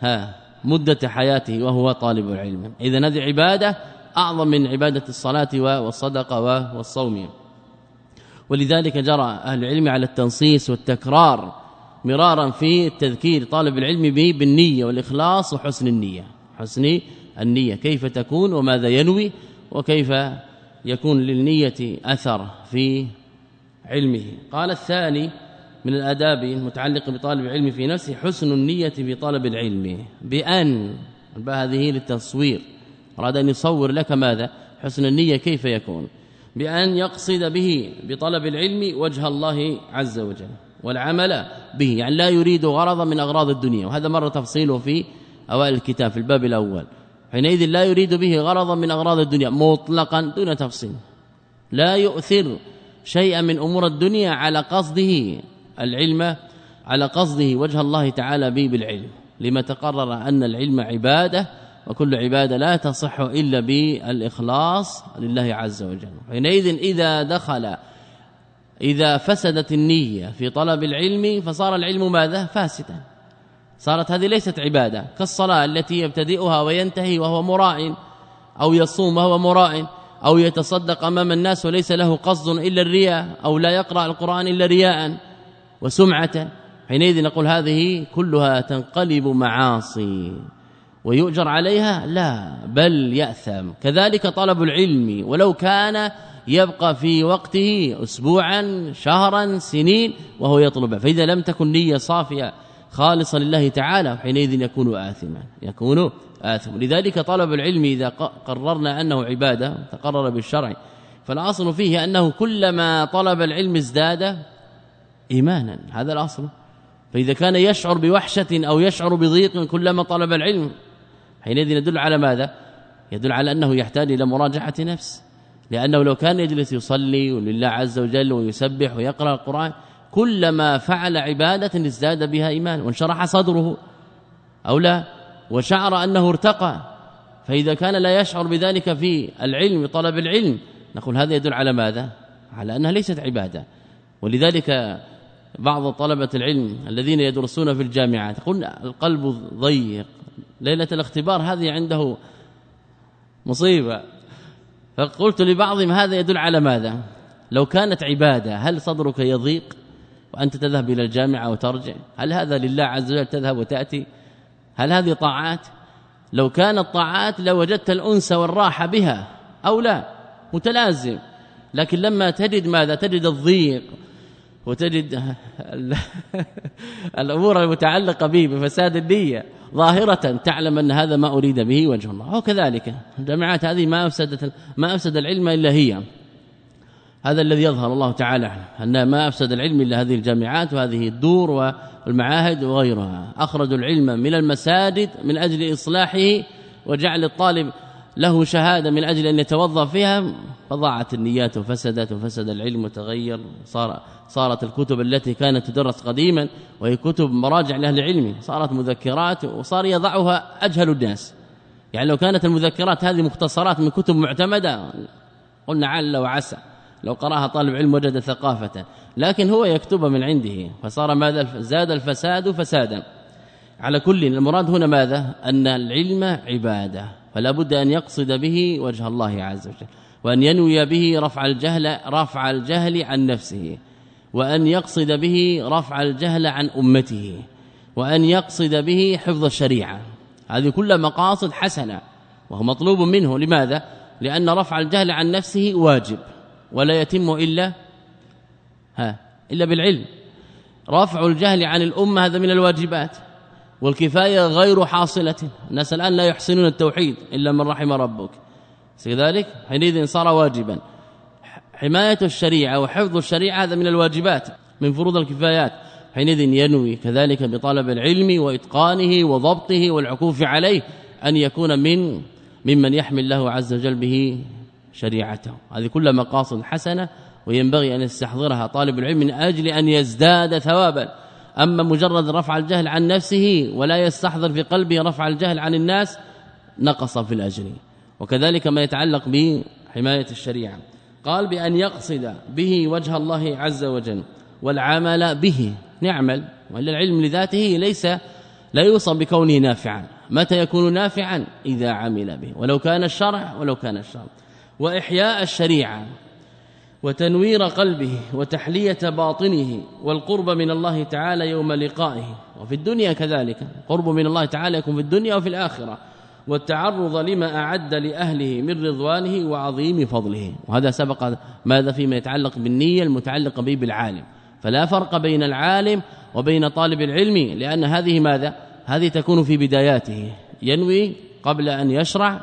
ها مدة حياته وهو طالب العلم. إذا هذه عبادة أعظم من عبادة الصلاة والصدقة والصوم. ولذلك جرى أهل العلم على التنصيص والتكرار مرارا في التذكير طالب العلم به بالنية والإخلاص وحسن النية. حسن النية. كيف تكون وماذا ينوي وكيف يكون للنية أثر في علمه. قال الثاني من الآداب المتعلقة بطالب العلم في نفسه حسن النية في طلب العلم. بأن هذه للتصوير. أراد أن يصور لك ماذا؟ حسن النية كيف يكون؟ بأن يقصد به بطلب العلم وجه الله عز وجل والعمل به يعني لا يريد غرضا من أغراض الدنيا وهذا مر تفصيله في أوائل الكتاب في الباب الأول. حينئذ لا يريد به غرضا من أغراض الدنيا مطلقا دون تفصيل. لا يؤثر شيئا من أمور الدنيا على قصده العلم على قصده وجه الله تعالى به بالعلم. لما تقرر أن العلم عبادة وكل عبادة لا تصح إلا بالإخلاص لله عز وجل. حينئذ إذا دخل إذا فسدت النية في طلب العلم فصار العلم ماذا؟ فاسدا. صارت هذه ليست عبادة كالصلاة التي يبتدئها وينتهي وهو مراء أو يصوم وهو مراء أو يتصدق أمام الناس وليس له قصد إلا الرياء أو لا يقرأ القرآن إلا رياء وسمعة. حينئذ نقول هذه كلها تنقلب معاصي. ويؤجر عليها؟ لا بل يأثم. كذلك طلب العلم ولو كان يبقى في وقته اسبوعا شهرا سنين وهو يطلب. فإذا لم تكن نية صافية خالصة لله تعالى حينئذ يكون آثما يكون آثما لذلك طلب العلم إذا قررنا أنه عبادة تقرر بالشرع. فالأصل فيه أنه كلما طلب العلم ازداد ايمانا. هذا الأصل. فإذا كان يشعر بوحشة أو يشعر بضيق كلما طلب العلم حينئذ يدل على ماذا؟ يدل على أنه يحتاج إلى مراجعة نفس. لأنه لو كان يجلس يصلي ولله عز وجل ويسبح ويقرأ القرآن كلما فعل عبادة ازداد بها إيمان وانشرح صدره. أو لا؟ وشعر أنه ارتقى. فإذا كان لا يشعر بذلك في العلم طلب العلم نقول هذا يدل على ماذا؟ على أنها ليست عبادة. ولذلك بعض طلبة العلم الذين يدرسون في الجامعات يقول القلب ضيق ليلة الاختبار هذه عنده مصيبة. فقلت لبعضهم هذا يدل على ماذا؟ لو كانت عبادة هل صدرك يضيق وأنت تذهب إلى الجامعة وترجع؟ هل هذا لله عز وجل تذهب وتأتي؟ هل هذه طاعات؟ لو كانت طاعات لوجدت الأنس والراحه بها أو لا متلازم. لكن لما تجد ماذا؟ تجد الضيق وتجد الأمور المتعلقة به بفساد النية. ظاهرة تعلم أن هذا ما أريد به وجه الله. وكذلك الجامعات هذه ما أفسدت ما أفسد العلم إلا هي. هذا الذي يظهر الله تعالى أن ما أفسد العلم إلا هذه الجامعات وهذه الدور والمعاهد وغيرها. اخرجوا العلم من المساجد من أجل إصلاحه وجعل الطالب له شهادة من أجل أن يتوظف فيها فضاعت النيات وفسدت وفسد العلم وتغير صار صارت الكتب التي كانت تدرس قديما وهي كتب مراجع لأهل العلم صارت مذكرات وصار يضعها أجهل الناس. يعني لو كانت المذكرات هذه مختصرات من كتب معتمدة قلنا عل وعسى. لو قرأها طالب علم وجد ثقافة. لكن هو يكتبها من عنده. فصار ماذا؟ زاد الفساد فسادا. على كل المراد هنا ماذا؟ أن العلم عبادة. فلا بد أن يقصد به وجه الله عز وجل وأن ينوي به رفع الجهل رفع الجهل عن نفسه وأن يقصد به رفع الجهل عن أمته وأن يقصد به حفظ الشريعة. هذه كل مقاصد حسنة وهو مطلوب منه. لماذا؟ لأن رفع الجهل عن نفسه واجب ولا يتم إلا ها إلا بالعلم. رفع الجهل عن الأمة هذا من الواجبات. والكفاية غير حاصلة. الناس الآن لا يحسنون التوحيد إلا من رحم ربك. كذلك حينئذ صار واجبا. حماية الشريعة وحفظ الشريعة هذا من الواجبات من فروض الكفايات. حينئذ ينوي كذلك بطلب العلم وإتقانه وضبطه والعكوف عليه أن يكون من ممن يحمل له عز وجل به شريعته. هذه كلها مقاصد حسنة وينبغي أن يستحضرها طالب العلم من أجل أن يزداد ثوابا. أما مجرد رفع الجهل عن نفسه ولا يستحضر في قلبه رفع الجهل عن الناس نقص في الأجر. وكذلك ما يتعلق بحماية الشريعة. قال بأن يقصد به وجه الله عز وجل والعمل به. نعمل وإلا العلم لذاته ليس لا يوصف بكونه نافعا. متى يكون نافعا؟ إذا عمل به. ولو كان الشرع ولو كان الشرع. وإحياء الشريعة. وتنوير قلبه وتحلية باطنه والقرب من الله تعالى يوم لقائه. وفي الدنيا كذلك. قرب من الله تعالى يكون في الدنيا وفي الآخرة. والتعرض لما أعد لأهله من رضوانه وعظيم فضله. وهذا سبق ماذا فيما يتعلق بالنية المتعلقة به بالعالم. فلا فرق بين العالم وبين طالب العلم لأن هذه ماذا؟ هذه تكون في بداياته. ينوي قبل أن يشرع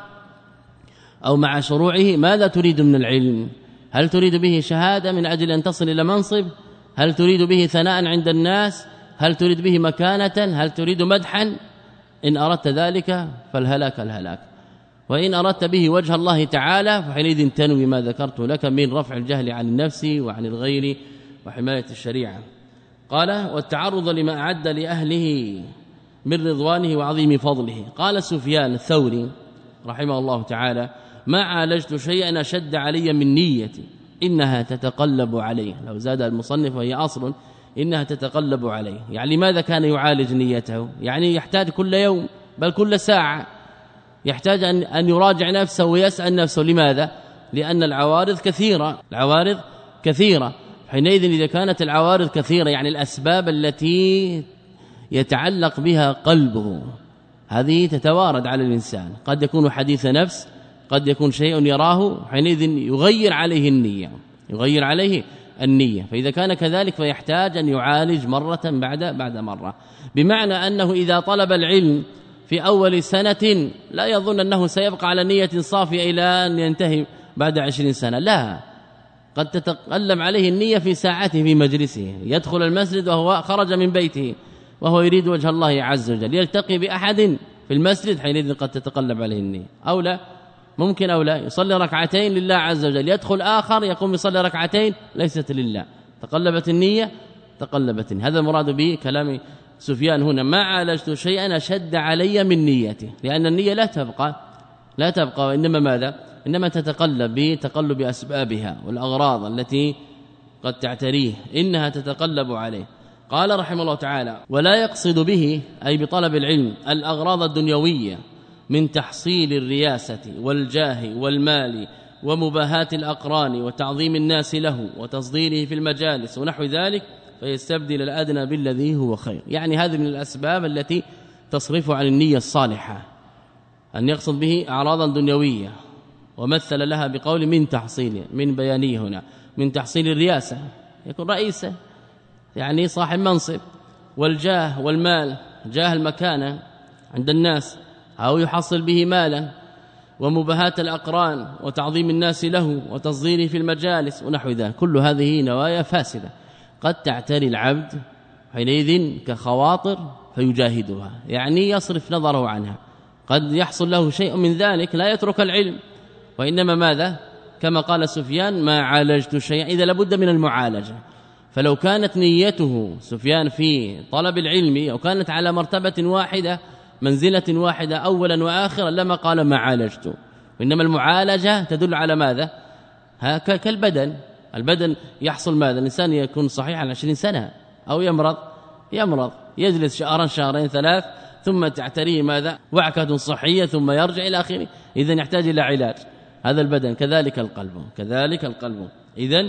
أو مع شروعه ماذا تريد من العلم؟ هل تريد به شهادة من أجل أن تصل إلى منصب؟ هل تريد به ثناء عند الناس؟ هل تريد به مكانة؟ هل تريد مدحا؟ إن أردت ذلك فالهلاك الهلاك. وإن أردت به وجه الله تعالى فحينئذ تنوي ما ذكرت لك من رفع الجهل عن النفس وعن الغير وحماية الشريعة. قال والتعرض لما أعد لأهله من رضوانه وعظيم فضله. قال سفيان الثوري رحمه الله تعالى ما عالجت شيئا أشد علي من نيتي. إنها تتقلب عليه لو زاد المصنف وهي أصل إنها تتقلب عليه. يعني لماذا كان يعالج نيته؟ يعني يحتاج كل يوم بل كل ساعة. يحتاج أن أن يراجع نفسه ويسأل نفسه. لماذا؟ لأن العوارض كثيرة. العوارض كثيرة. حينئذ إذا كانت العوارض كثيرة يعني الأسباب التي يتعلق بها قلبه هذه تتوارد على الإنسان. قد يكون حديث نفس قد يكون شيء يراه حينئذ يغير عليه النية يغير عليه النية. فإذا كان كذلك فيحتاج أن يعالج مرة بعد بعد مرة. بمعنى أنه إذا طلب العلم في أول سنة لا يظن أنه سيبقى على نية صافية إلى أن ينتهي بعد عشرين سنة. لا قد تتقلب عليه النية في ساعته في مجلسه. يدخل المسجد وهو خرج من بيته وهو يريد وجه الله عز وجل. يلتقي بأحد في المسجد حينئذ قد تتقلب عليه النية. أو لا ممكن أو لا يصلي ركعتين لله عز وجل يدخل آخر يقوم يصلي ركعتين ليست لله. تقلبت النية تقلبت النية. هذا المراد به كلام سفيان هنا. ما عالجت شيئا أشد علي من نيته لأن النية لا تبقى لا تبقى وإنما ماذا؟ إنما تتقلب بتقلب أسبابها والأغراض التي قد تعتريه إنها تتقلب عليه. قال رحمه الله تعالى ولا يقصد به أي بطلب العلم الأغراض الدنيوية من تحصيل الرياسة والجاه والمال ومباهاة الأقران وتعظيم الناس له وتصديره في المجالس ونحو ذلك فيستبدل الأدنى بالذي هو خير. يعني هذه من الأسباب التي تصرف عن النية الصالحة. أن يقصد به أعراضا دنيوية. ومثل لها بقول من تحصيل من بيانيه هنا من تحصيل الرياسة. يكون رئيسا يعني صاحب منصب. والجاه والمال جاه المكانة عند الناس. أو يحصل به مالا ومباهاة الأقران وتعظيم الناس له وتصديره في المجالس ونحو ذلك. كل هذه نوايا فاسدة. قد تعتري العبد حينئذ كخواطر فيجاهدها. يعني يصرف نظره عنها. قد يحصل له شيء من ذلك لا يترك العلم. وإنما ماذا؟ كما قال سفيان ما عالجت شيئا. إذا لابد من المعالجة. فلو كانت نيته سفيان في طلب العلم أو كانت على مرتبة واحدة منزلة واحدة أولا وآخرا لما قال ما عالجت وانما المعالجة تدل على ماذا؟ هكا كالبدن. البدن يحصل ماذا؟ الإنسان يكون صحيح على 20 سنة أو يمرض. يمرض. يجلس شهرا شهرين ثلاث ثم تعتريه ماذا؟ وعكة صحية ثم يرجع إلى آخره. اذا يحتاج إلى علاج. هذا البدن. كذلك القلب. كذلك القلب. اذا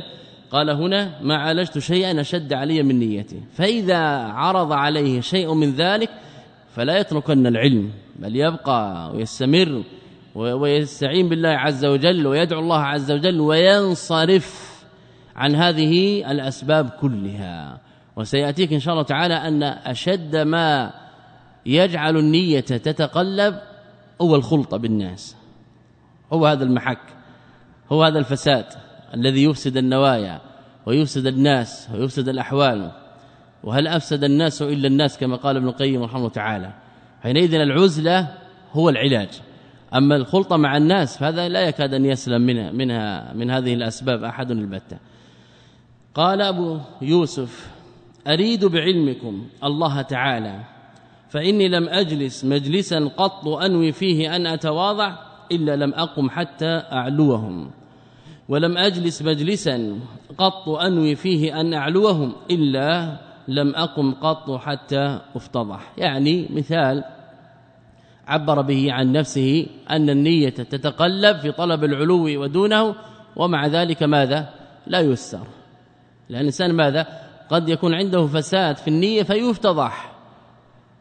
قال هنا ما عالجت شيئا أشد علي من نيته فإذا عرض عليه شيء من ذلك فلا يتركن العلم بل يبقى ويستمر ويستعين بالله عز وجل ويدعو الله عز وجل وينصرف عن هذه الأسباب كلها. وسيأتيك إن شاء الله تعالى أن أشد ما يجعل النية تتقلب هو الخلطه بالناس. هو هذا المحك هو هذا الفساد الذي يفسد النوايا ويفسد الناس ويفسد الأحوال. وهل أفسد الناس إلا الناس كما قال ابن القيم رحمه الله تعالى؟ حينئذ العزلة هو العلاج. أما الخلطه مع الناس فهذا لا يكاد أن يسلم منها منها من هذه الأسباب أحد البتة. قال أبو يوسف أريد بعلمكم الله تعالى فإني لم أجلس مجلسا قط أنوي فيه أن أتواضع إلا لم أقم حتى أعلوهم. ولم أجلس مجلسا قط أنوي فيه أن أعلوهم إلا لم أقم قط حتى افتضح يعني مثال عبر به عن نفسه أن النية تتقلب في طلب العلو ودونه ومع ذلك ماذا؟ لا يسر. لأن الإنسان ماذا؟ قد يكون عنده فساد في النية فيفتضح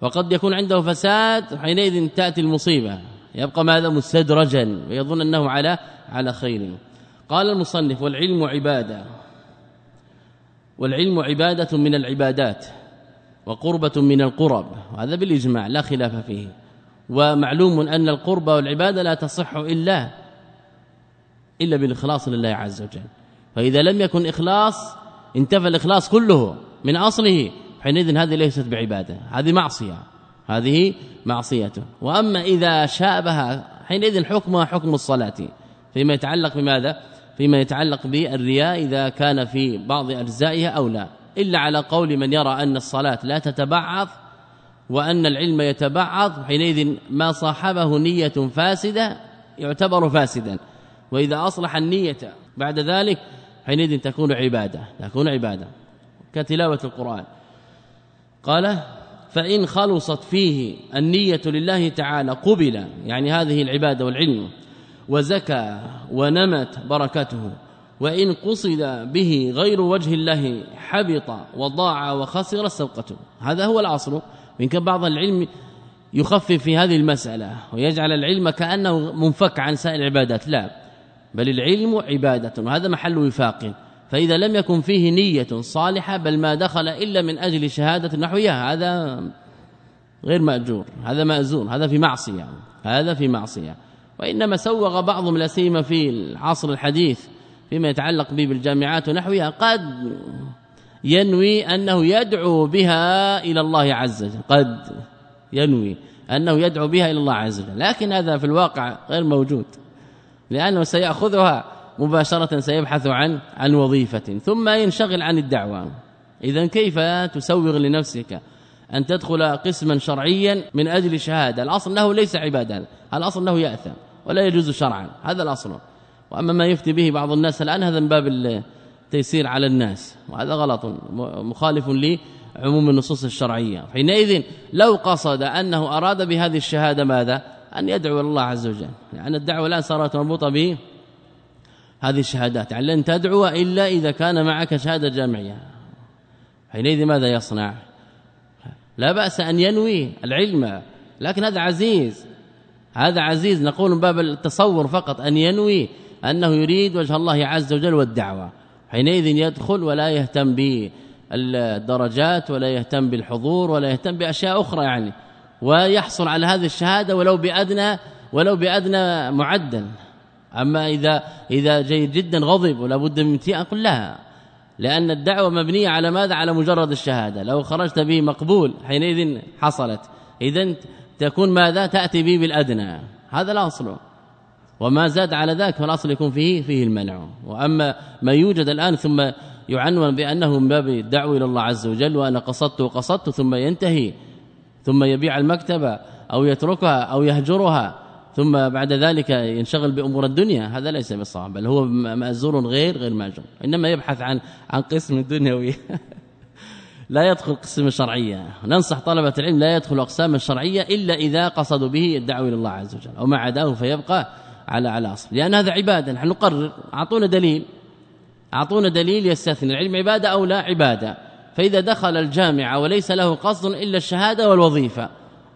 وقد يكون عنده فساد حينئذ تأتي المصيبة يبقى ماذا؟ مستدرجا ويظن أنه على على خير. قال المصنف والعلم عبادة. والعلم عبادة من العبادات وقربة من القرب هذا بالإجماع لا خلاف فيه. ومعلوم أن القربة والعبادة لا تصح إلا إلا بالإخلاص لله عز وجل. فإذا لم يكن إخلاص انتفى الإخلاص كله من أصله حينئذ هذه ليست بعبادة هذه معصية هذه معصية. وأما إذا شابه حينئذ حكمها حكم الصلاة فيما يتعلق بماذا؟ فيما يتعلق بالرياء إذا كان في بعض أجزائها أو لا. إلا على قول من يرى أن الصلاة لا تتبعض وأن العلم يتبعض حينئذ ما صاحبه نية فاسدة يعتبر فاسدا. وإذا أصلح النية بعد ذلك حينئذ تكون عبادة تكون عبادة كتلاوة القرآن. قال فإن خلصت فيه النية لله تعالى قبل يعني هذه العبادة والعلم. وزكى ونمت بركته وإن قصد به غير وجه الله حبط وضاع وخسر سوقته هذا هو الأصل. من كان بعض العلم يخفف في هذه المسألة ويجعل العلم كأنه منفك عن سائر العبادات. لا بل العلم عبادة وهذا محل وفاق. فإذا لم يكن فيه نية صالحة بل ما دخل إلا من أجل شهادة نحوها هذا غير مأجور هذا مأزور هذا في معصية هذا في معصية. وإنما سوغ بعضهم لا سيما في العصر الحديث فيما يتعلق به بالجامعات ونحوها قد ينوي أنه يدعو بها إلى الله عز وجل. قد ينوي أنه يدعو بها إلى الله عز وجل. لكن هذا في الواقع غير موجود لأنه سيأخذها مباشرة سيبحث عن عن وظيفة. ثم ينشغل عن الدعوة. إذا كيف تسوغ لنفسك أن تدخل قسما شرعيا من أجل شهادة الأصل أنه ليس عبادة. الأصل أنه يأثم. ولا يجوز شرعا. هذا الأصل. وأما ما يفتي به بعض الناس الآن هذا من باب التيسير على الناس. وهذا غلط. مخالف لعموم النصوص الشرعية. حينئذ لو قصد أنه أراد بهذه الشهادة ماذا؟ أن يدعو الله عز وجل. لأن الدعوة الآن صارت مربوطة به هذه الشهادات. يعني لن تدعو إلا إذا كان معك شهادة جامعية. حينئذ ماذا يصنع؟ لا بأس أن ينوي العلم. لكن هذا عزيز. هذا عزيز نقول من باب التصور فقط أن ينوي أنه يريد وجه الله عز وجل والدعوة. حينئذ يدخل ولا يهتم بالدرجات ولا يهتم بالحضور ولا يهتم بأشياء أخرى يعني. ويحصل على هذه الشهادة ولو بأدنى ولو بأدنى معدل. أما إذا إذا جيد جدا غضب ولا بد من امتئة أقول لا. لأن الدعوة مبنية على ماذا؟ على مجرد الشهادة. لو خرجت به مقبول حينئذ حصلت. إذا تكون ماذا؟ تأتي به بالأدنى. هذا الأصل. وما زاد على ذلك فالأصل يكون فيه فيه المنع. وأما ما يوجد الآن ثم يعنون بأنه من باب الدعوة إلى الله عز وجل وأنا قصدت وقصدت ثم ينتهي ثم يبيع المكتبه أو يتركها أو يهجرها ثم بعد ذلك ينشغل بأمور الدنيا. هذا ليس بالصواب بل هو مأزور غير غير مأجور. إنما يبحث عن عن قسم دنيوي. لا يدخل قسم الشرعيه ننصح طلبة العلم لا يدخل أقسام الشرعيه إلا إذا قصدوا به الدعوة إلى الله عز وجل أو ما عداه فيبقى على على أصل. لأن هذا عبادة نحن نقرر. أعطونا دليل. أعطونا دليل يستثني. العلم عبادة أو لا عبادة. فإذا دخل الجامعة وليس له قصد إلا الشهادة والوظيفة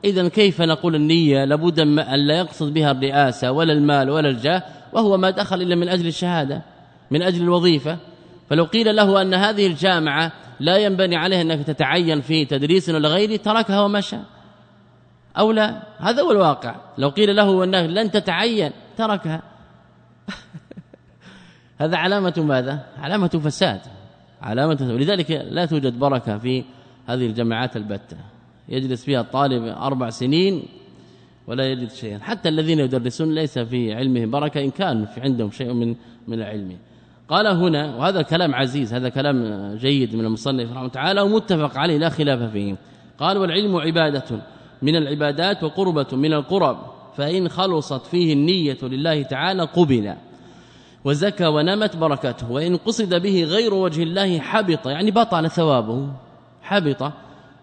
إذا كيف نقول النية لابد أن لا يقصد بها الرئاسة ولا المال ولا الجاه وهو ما دخل إلا من أجل الشهادة من أجل الوظيفة؟ فلو قيل له أن هذه الجامعة لا ينبني عليها أنك تتعين في تدريس ولا غيره تركها ومشى. أو لا؟ هذا هو الواقع. لو قيل له انه لن تتعين تركها. هذا علامة ماذا؟ علامة فساد. علامة ولذلك لا توجد بركة في هذه الجامعات البتة. يجلس فيها الطالب أربع سنين ولا يجد شيئا. حتى الذين يدرسون ليس في علمهم بركة إن كان في عندهم شيء من من العلم. قال هنا وهذا كلام عزيز هذا كلام جيد من المصنف رحمه تعالى ومتفق عليه لا خلاف فيه. قال والعلم عبادة من العبادات وقربة من القرب فإن خلصت فيه النية لله تعالى قبل وزكى ونمت بركته وإن قصد به غير وجه الله حبط يعني بطل ثوابه حبط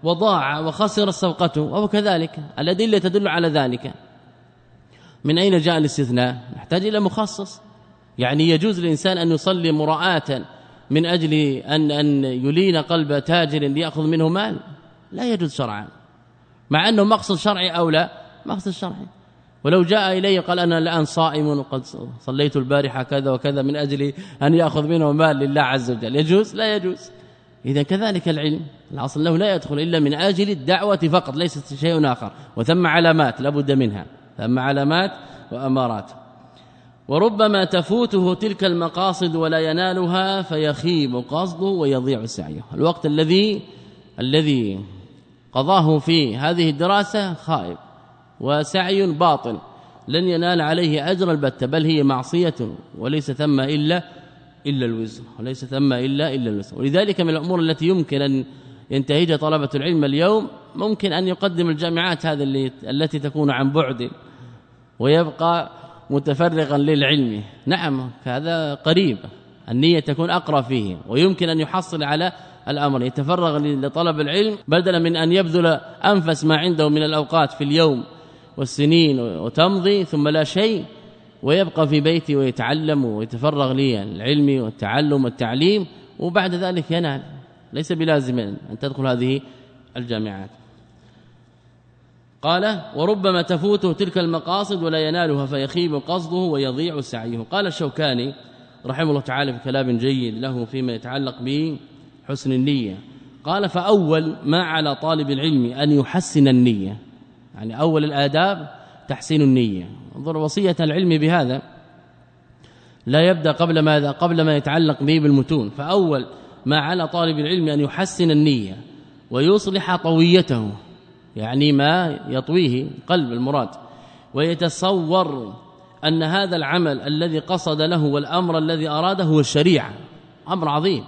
وضاع وخسر سوقته وهو كذلك الأدلة تدل على ذلك. من أين جاء الاستثناء؟ نحتاج إلى مخصص. يعني يجوز للإنسان أن يصلي مراءة من أجل أن, أن يلين قلب تاجر ليأخذ منه مال. لا يجوز شرعا. مع أنه مقصد شرعي أو لا مقصد شرعي. ولو جاء إلي قال أنا الآن صائم وقد صليت البارحة كذا وكذا من أجل أن يأخذ منه مال لله عز وجل. يجوز؟ لا يجوز. إذا كذلك العلم الأصل له لا يدخل إلا من أجل الدعوة فقط ليس شيء آخر. وثم علامات لابد منها. ثم علامات وأمارات. وربما تفوته تلك المقاصد ولا ينالها فيخيب قصده ويضيع سعيه. الوقت الذي الذي قضاه في هذه الدراسة خائب وسعي باطل. لن ينال عليه أجر البتة بل هي معصية وليس ثم إلا إلا الوزر وليس ثم إلا إلا الوزر ولذلك من الأمور التي يمكن أن ينتهجها طلبة العلم اليوم ممكن أن يقدم الجامعات هذه التي تكون عن بعد ويبقى متفرغا للعلم. نعم هذا قريب. النية تكون أقرب فيه ويمكن أن يحصل على الأمر. يتفرغ لطلب العلم بدلا من أن يبذل أنفس ما عنده من الأوقات في اليوم والسنين وتمضي ثم لا شيء ويبقى في بيته ويتعلم ويتفرغ للعلم والتعلم والتعليم وبعد ذلك ينال. ليس بلازم أن تدخل هذه الجامعات. قال وربما تفوته تلك المقاصد ولا ينالها فيخيب قصده ويضيع سعيه. قال الشوكاني رحمه الله تعالى في كلام جيد له فيما يتعلق بحسن النية. قال فأول ما على طالب العلم أن يحسن النية. يعني أول الآداب تحسين النية. انظر وصية العلم بهذا. لا يبدأ قبل ماذا؟ قبل ما يتعلق به بالمتون. فأول ما على طالب العلم أن يحسن النية ويصلح طويته. يعني ما يطويه قلب المراد ويتصور أن هذا العمل الذي قصد له والأمر الذي أراده هو الشريعة أمر عظيم.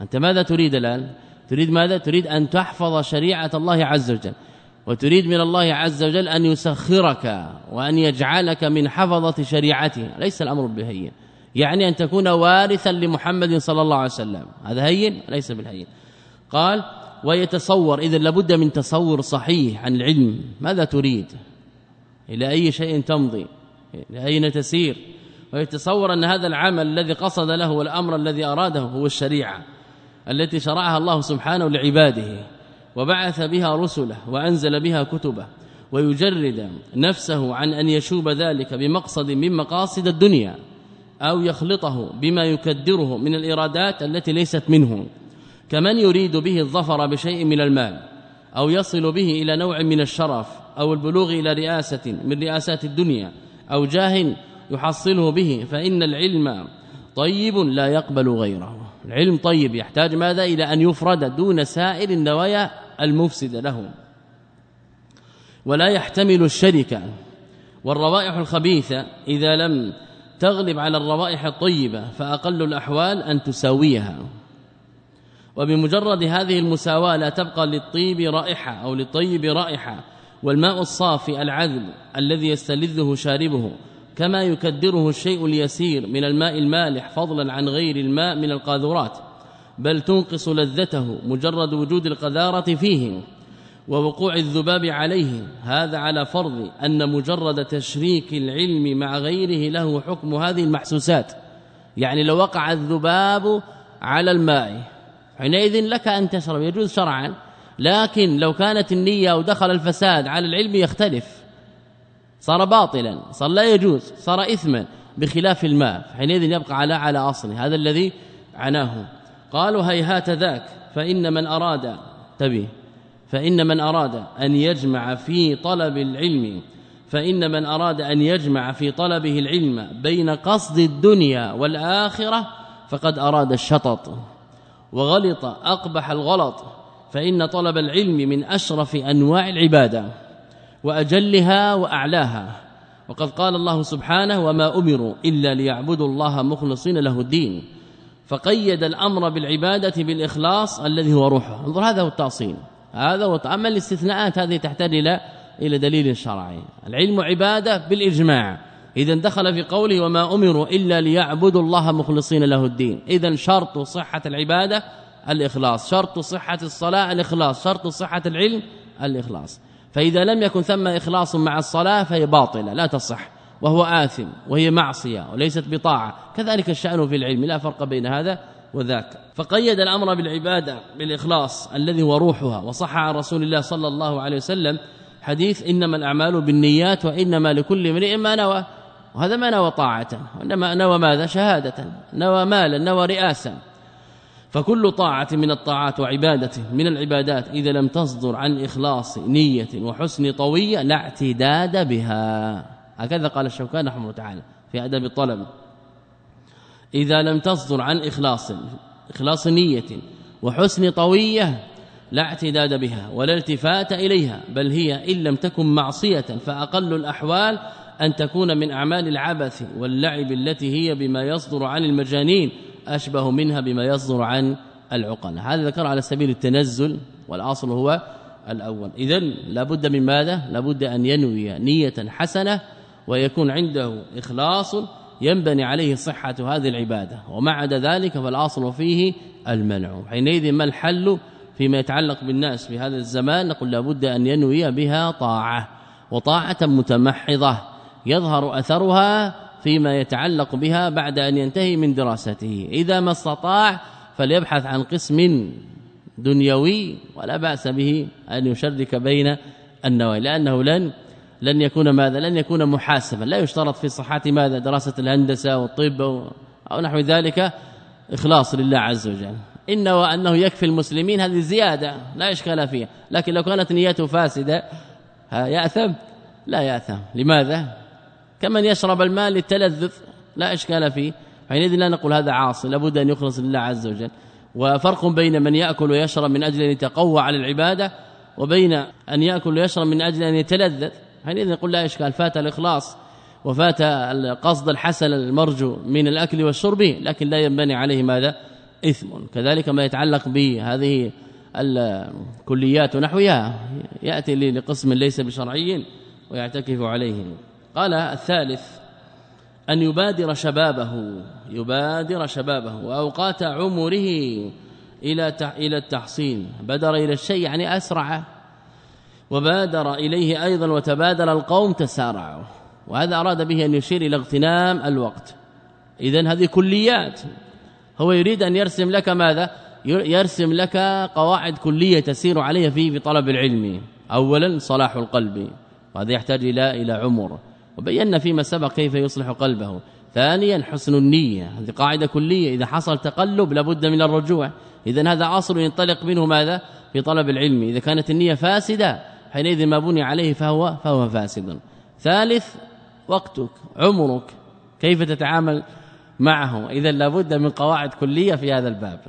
أنت ماذا تريد الآن؟ تريد ماذا؟ تريد أن تحفظ شريعة الله عز وجل وتريد من الله عز وجل أن يسخرك وأن يجعلك من حفظة شريعته. ليس الأمر بالهين. يعني أن تكون وارثا لمحمد صلى الله عليه وسلم. هذا هين؟ ليس بالهين. قال ويتصور إذا لابد من تصور صحيح عن العلم. ماذا تريد؟ إلى أي شيء تمضي؟ إلى أين تسير؟ ويتصور أن هذا العمل الذي قصد له والأمر الذي أراده هو الشريعة التي شرعها الله سبحانه لعباده وبعث بها رسله وأنزل بها كتبه ويجرد نفسه عن أن يشوب ذلك بمقصد من مقاصد الدنيا أو يخلطه بما يكدره من الإرادات التي ليست منه. كمن يريد به الظفر بشيء من المال أو يصل به إلى نوع من الشرف أو البلوغ إلى رئاسة من رئاسات الدنيا أو جاه يحصله به فإن العلم طيب لا يقبل غيره. العلم طيب يحتاج ماذا؟ إلى أن يفرد دون سائر النوايا المفسده له. ولا يحتمل الشركة والروائح الخبيثه إذا لم تغلب على الروائح الطيبة فأقل الأحوال أن تساويها. وبمجرد هذه المساواة لا تبقى للطيب رائحة أو للطيب رائحة والماء الصافي العذب الذي يستلذه شاربه كما يكدره الشيء اليسير من الماء المالح فضلا عن غير الماء من القاذورات بل تنقص لذته مجرد وجود القذارة فيه ووقوع الذباب عليه. هذا على فرض أن مجرد تشريك العلم مع غيره له حكم هذه المحسوسات. يعني لو وقع الذباب على الماء حينئذ لك أن تشرب يجوز شرعا لكن لو كانت النية ودخل الفساد على العلم يختلف. صار باطلا صار لا يجوز صار إثما بخلاف الماء حينئذ يبقى على على أصله. هذا الذي عناه. قالوا هيهات ذاك فإن من أراد تبي. فإن من أراد أن يجمع في طلب العلم فإن من أراد أن يجمع في طلبه العلم بين قصد الدنيا والآخرة فقد أراد الشطط. وغلط أقبح الغلط فإن طلب العلم من أشرف أنواع العبادة وأجلها وأعلاها. وقد قال الله سبحانه وما أمروا إلا ليعبدوا الله مخلصين له الدين فقيد الأمر بالعبادة بالإخلاص الذي هو روحه. انظر هذا هو التأصيل هذا هو أما الاستثناءات هذه تحتاج إلى إلى دليل شرعي. العلم عبادة بالإجماع. اذا دخل في قوله وما أمروا إلا ليعبدوا الله مخلصين له الدين. اذا شرط صحة العبادة الإخلاص شرط صحة الصلاة الإخلاص شرط صحة العلم الإخلاص. فإذا لم يكن ثم إخلاص مع الصلاة فهي باطلة لا تصح وهو آثم وهي معصية وليست بطاعة. كذلك الشأن في العلم لا فرق بين هذا وذاك. فقيد الأمر بالعبادة بالإخلاص الذي هو روحها وصح عن رسول الله صلى الله عليه وسلم حديث إنما الأعمال بالنيات وإنما لكل امرئ ما نوى. وهذا ما نوى طاعة وإنما نوى ماذا؟ شهادة نوى مالا نوى رئاسه فكل طاعة من الطاعات وعبادة من العبادات إذا لم تصدر عن إخلاص نية وحسن طوية لا اعتداد بها. هكذا قال الشوكاني رحمه الله تعالى في أدب الطلب. إذا لم تصدر عن إخلاص إخلاص نية وحسن طوية لا اعتداد بها ولا التفات إليها بل هي إن لم تكن معصية فأقل الأحوال أن تكون من أعمال العبث واللعب التي هي بما يصدر عن المجانين أشبه منها بما يصدر عن العقل هذا ذكر على سبيل التنزل والأصل هو الأول. اذا لابد من ماذا؟ لابد أن ينوي نية حسنة ويكون عنده إخلاص ينبني عليه صحة هذه العبادة. وما عدا ذلك فالأصل فيه المنع. حينئذ ما الحل فيما يتعلق بالناس في هذا الزمان؟ نقول لابد أن ينوي بها طاعة وطاعة متمحضة. يظهر أثرها فيما يتعلق بها بعد أن ينتهي من دراسته. إذا ما استطاع فليبحث عن قسم دنيوي ولا بأس به أن يشرك بين النوايا لأنه لن لن يكون ماذا؟ لن يكون محاسبا. لا يشترط في صحة ماذا؟ دراسة الهندسة والطب أو نحو ذلك. إخلاص لله عز وجل. إن وأنه يكفي المسلمين هذه زيادة لا إشكال فيها. لكن لو كانت نيته فاسدة يأثم؟ لا يأثم. لماذا؟ كمن يشرب الماء للتلذذ لا إشكال فيه. حينئذ لا نقول هذا عاصي لابد أن يخلص لله عز وجل. وفرق بين من يأكل ويشرب من أجل أن يتقوى على العبادة وبين أن يأكل ويشرب من أجل أن يتلذذ. حينئذ نقول لا إشكال فات الإخلاص وفات القصد الحسن المرجو من الأكل والشرب لكن لا ينبني عليه ماذا؟ إثم. كذلك ما يتعلق بهذه الكليات ونحوها يأتي لقسم ليس بشرعي ويعتكف عليه. قال الثالث أن يبادر شبابه يبادر شبابه وأوقات عمره إلى إلى التحصين. بدر إلى الشيء يعني أسرع. وبادر إليه أيضا وتبادل القوم تسارعوا. وهذا أراد به أن يشير إلى اغتنام الوقت. اذا هذه كليات. هو يريد أن يرسم لك ماذا؟ يرسم لك قواعد كلية تسير عليها في في طلب العلم. اولا صلاح القلب. وهذا يحتاج إلى إلى عمر. وبينا فيما سبق كيف يصلح قلبه. ثانيا حسن النية. هذه قاعدة كلية. إذا حصل تقلب لابد من الرجوع. اذا هذا اصل ينطلق منه ماذا؟ في طلب العلم. إذا كانت النية فاسدة حينئذ ما بني عليه فهو فهو فاسد. ثالث وقتك عمرك. كيف تتعامل معه؟ إذا لابد من قواعد كلية في هذا الباب.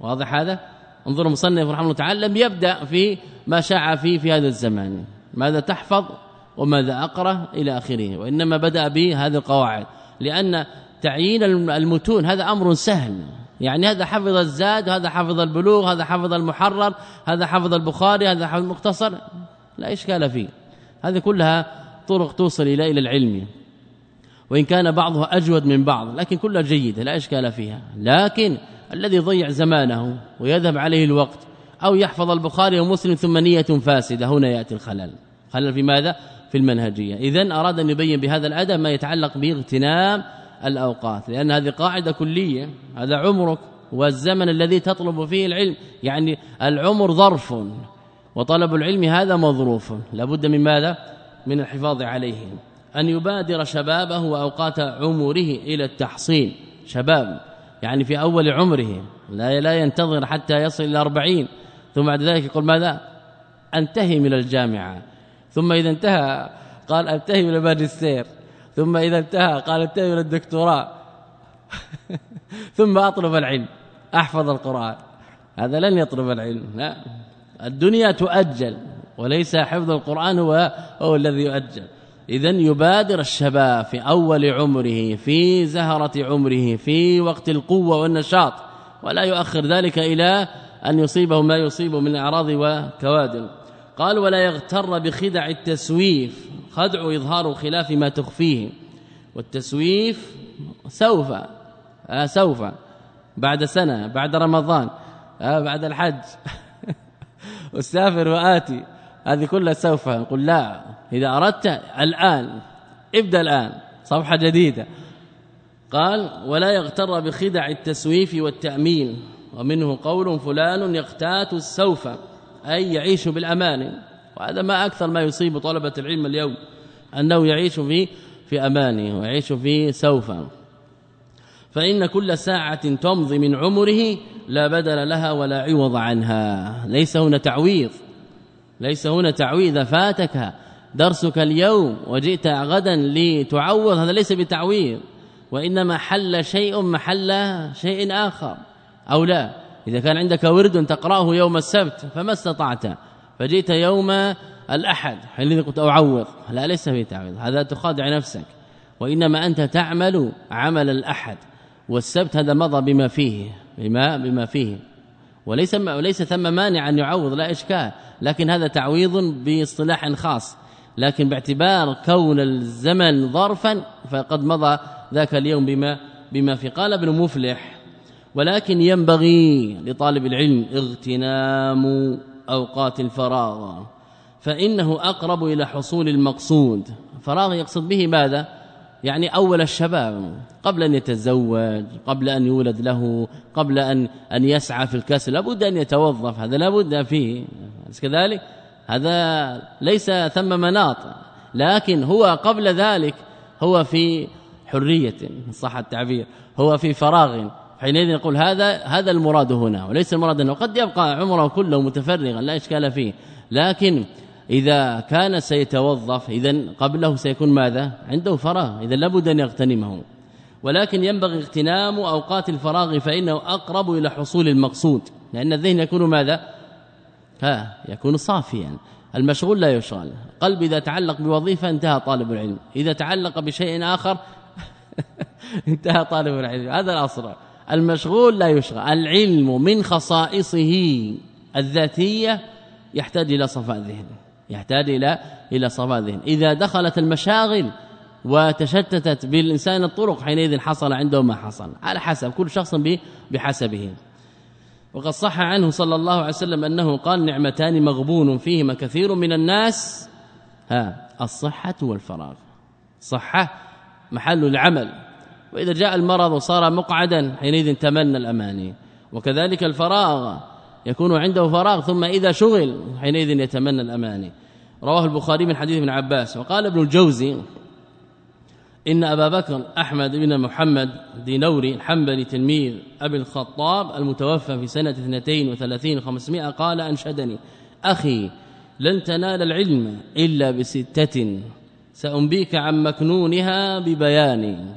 واضح هذا؟ انظر المصنف رحمه الله تعالى لم يبدأ في ما شاع فيه في هذا الزمان. ماذا تحفظ؟ وماذا أقرأ إلى آخره وإنما بدأ بهذه القواعد. لأن تعيين المتون هذا أمر سهل. يعني هذا حفظ الزاد هذا حفظ البلوغ هذا حفظ المحرر هذا حفظ البخاري هذا حفظ المختصر. لا إشكال فيه. هذه كلها طرق توصل إلى إلى العلم. وإن كان بعضها أجود من بعض لكن كلها جيدة لا إشكال فيها. لكن الذي ضيع زمانه ويذهب عليه الوقت أو يحفظ البخاري ومسلم ثم نية فاسدة هنا يأتي الخلل. خلل في ماذا؟ في المنهجية. اذا أراد أن يبين بهذا الأدب ما يتعلق باغتنام الأوقات لأن هذه قاعدة كلية هذا عمرك والزمن الذي تطلب فيه العلم. يعني العمر ظرف وطلب العلم هذا مظروف. لابد من ماذا؟ من الحفاظ عليه. أن يبادر شبابه وأوقات عمره إلى التحصين. شباب يعني في أول عمره لا لا ينتظر حتى يصل إلى 40 ثم بعد ذلك يقول ماذا؟ أنتهي من الجامعة. ثم إذا انتهى قال انتهي من الماجستير ثم إذا انتهى قال انتهي من الدكتوراه. ثم أطلب العلم أحفظ القرآن. هذا لن يطلب العلم لا. الدنيا تؤجل وليس حفظ القرآن هو هو الذي يؤجل. اذا يبادر الشباب في أول عمره في زهرة عمره في وقت القوة والنشاط ولا يؤخر ذلك إلى أن يصيبه ما يصيبه من أعراض وكوادر. قال ولا يغتر بخدع التسويف خدع إظهار خلاف ما تخفيه. والتسويف سوف آه سوف. بعد سنة بعد رمضان آه بعد الحج. اسافر وآتي. هذه كلها سوف. نقول لا. إذا أردت الآن ابدأ الآن. صفحة جديدة. قال ولا يغتر بخدع التسويف والتامين ومنه قول فلان يقتات السوف. أي يعيش بالأمان. وهذا ما أكثر ما يصيب طلبة العلم اليوم أنه يعيش في في أمانه ويعيش في سوف. فإن كل ساعة تمضي من عمره لا بدل لها ولا عوض عنها. ليس هنا تعويض. ليس هنا تعويض. فاتك درسك اليوم وجئت غدا لتعوض. هذا ليس بتعويض. وإنما حل شيء محل شيء آخر. أو لا. إذا كان عندك ورد تقرأه يوم السبت فما استطعت فجئت يوم الأحد. حينئذ قلت أعوض. لا ليس في تعويض هذا تخادع نفسك. وإنما أنت تعمل عمل الأحد. والسبت هذا مضى بما فيه بما بما فيه. وليس وليس ثم مانع أن يعوض لا إشكال. لكن هذا تعويض باصطلاح خاص. لكن باعتبار كون الزمن ظرفا فقد مضى ذاك اليوم بما بما في قال ابن مفلح ولكن ينبغي لطالب العلم اغتنام أوقات الفراغ فإنه أقرب إلى حصول المقصود. فراغ يقصد به ماذا؟ يعني أول الشباب قبل أن يتزوج قبل أن يولد له قبل أن أن يسعى في الكسب لابد أن يتوظف هذا لابد فيه. كذلك؟ هذا ليس ثم مناط لكن هو قبل ذلك هو في حرية صح التعبير هو في فراغ. حينئذ نقول هذا هذا المراد هنا وليس المراد أنه قد يبقى عمره كله متفرغا لا إشكال فيه. لكن إذا كان سيتوظف اذا قبله سيكون ماذا؟ عنده فراغ اذا لابد أن يغتنمه. ولكن ينبغي اغتنام أوقات الفراغ فإنه أقرب إلى حصول المقصود. لأن الذهن يكون ماذا؟ ها يكون صافيا. المشغول لا يشغل. قلب إذا تعلق بوظيفة انتهى طالب العلم. إذا تعلق بشيء آخر انتهى طالب العلم. هذا الاصل المشغول لا يشغل. العلم من خصائصه الذاتية يحتاج إلى صفاء ذهن يحتاج إلى إلى صفاء ذهن إذا دخلت المشاغل وتشتتت بالإنسان الطرق حينئذ حصل عنده ما حصل على حسب كل شخص بحسبه. وقد صح عنه صلى الله عليه وسلم أنه قال نعمتان مغبون فيهما كثير من الناس. ها الصحة والفراغ. صحة محل العمل. وإذا جاء المرض وصار مقعدا حينئذ تمنى الأماني. وكذلك الفراغ يكون عنده فراغ ثم إذا شغل حينئذ يتمنى الأماني. رواه البخاري من حديث ابن عباس. وقال ابن الجوزي إن أبا بكر أحمد بن محمد دينوري الحنبلي تلميذ أبي الخطاب المتوفى في سنة 32 500 قال أنشدني أخي لن تنال العلم إلا بستة سأنبيك عن مكنونها ببيان.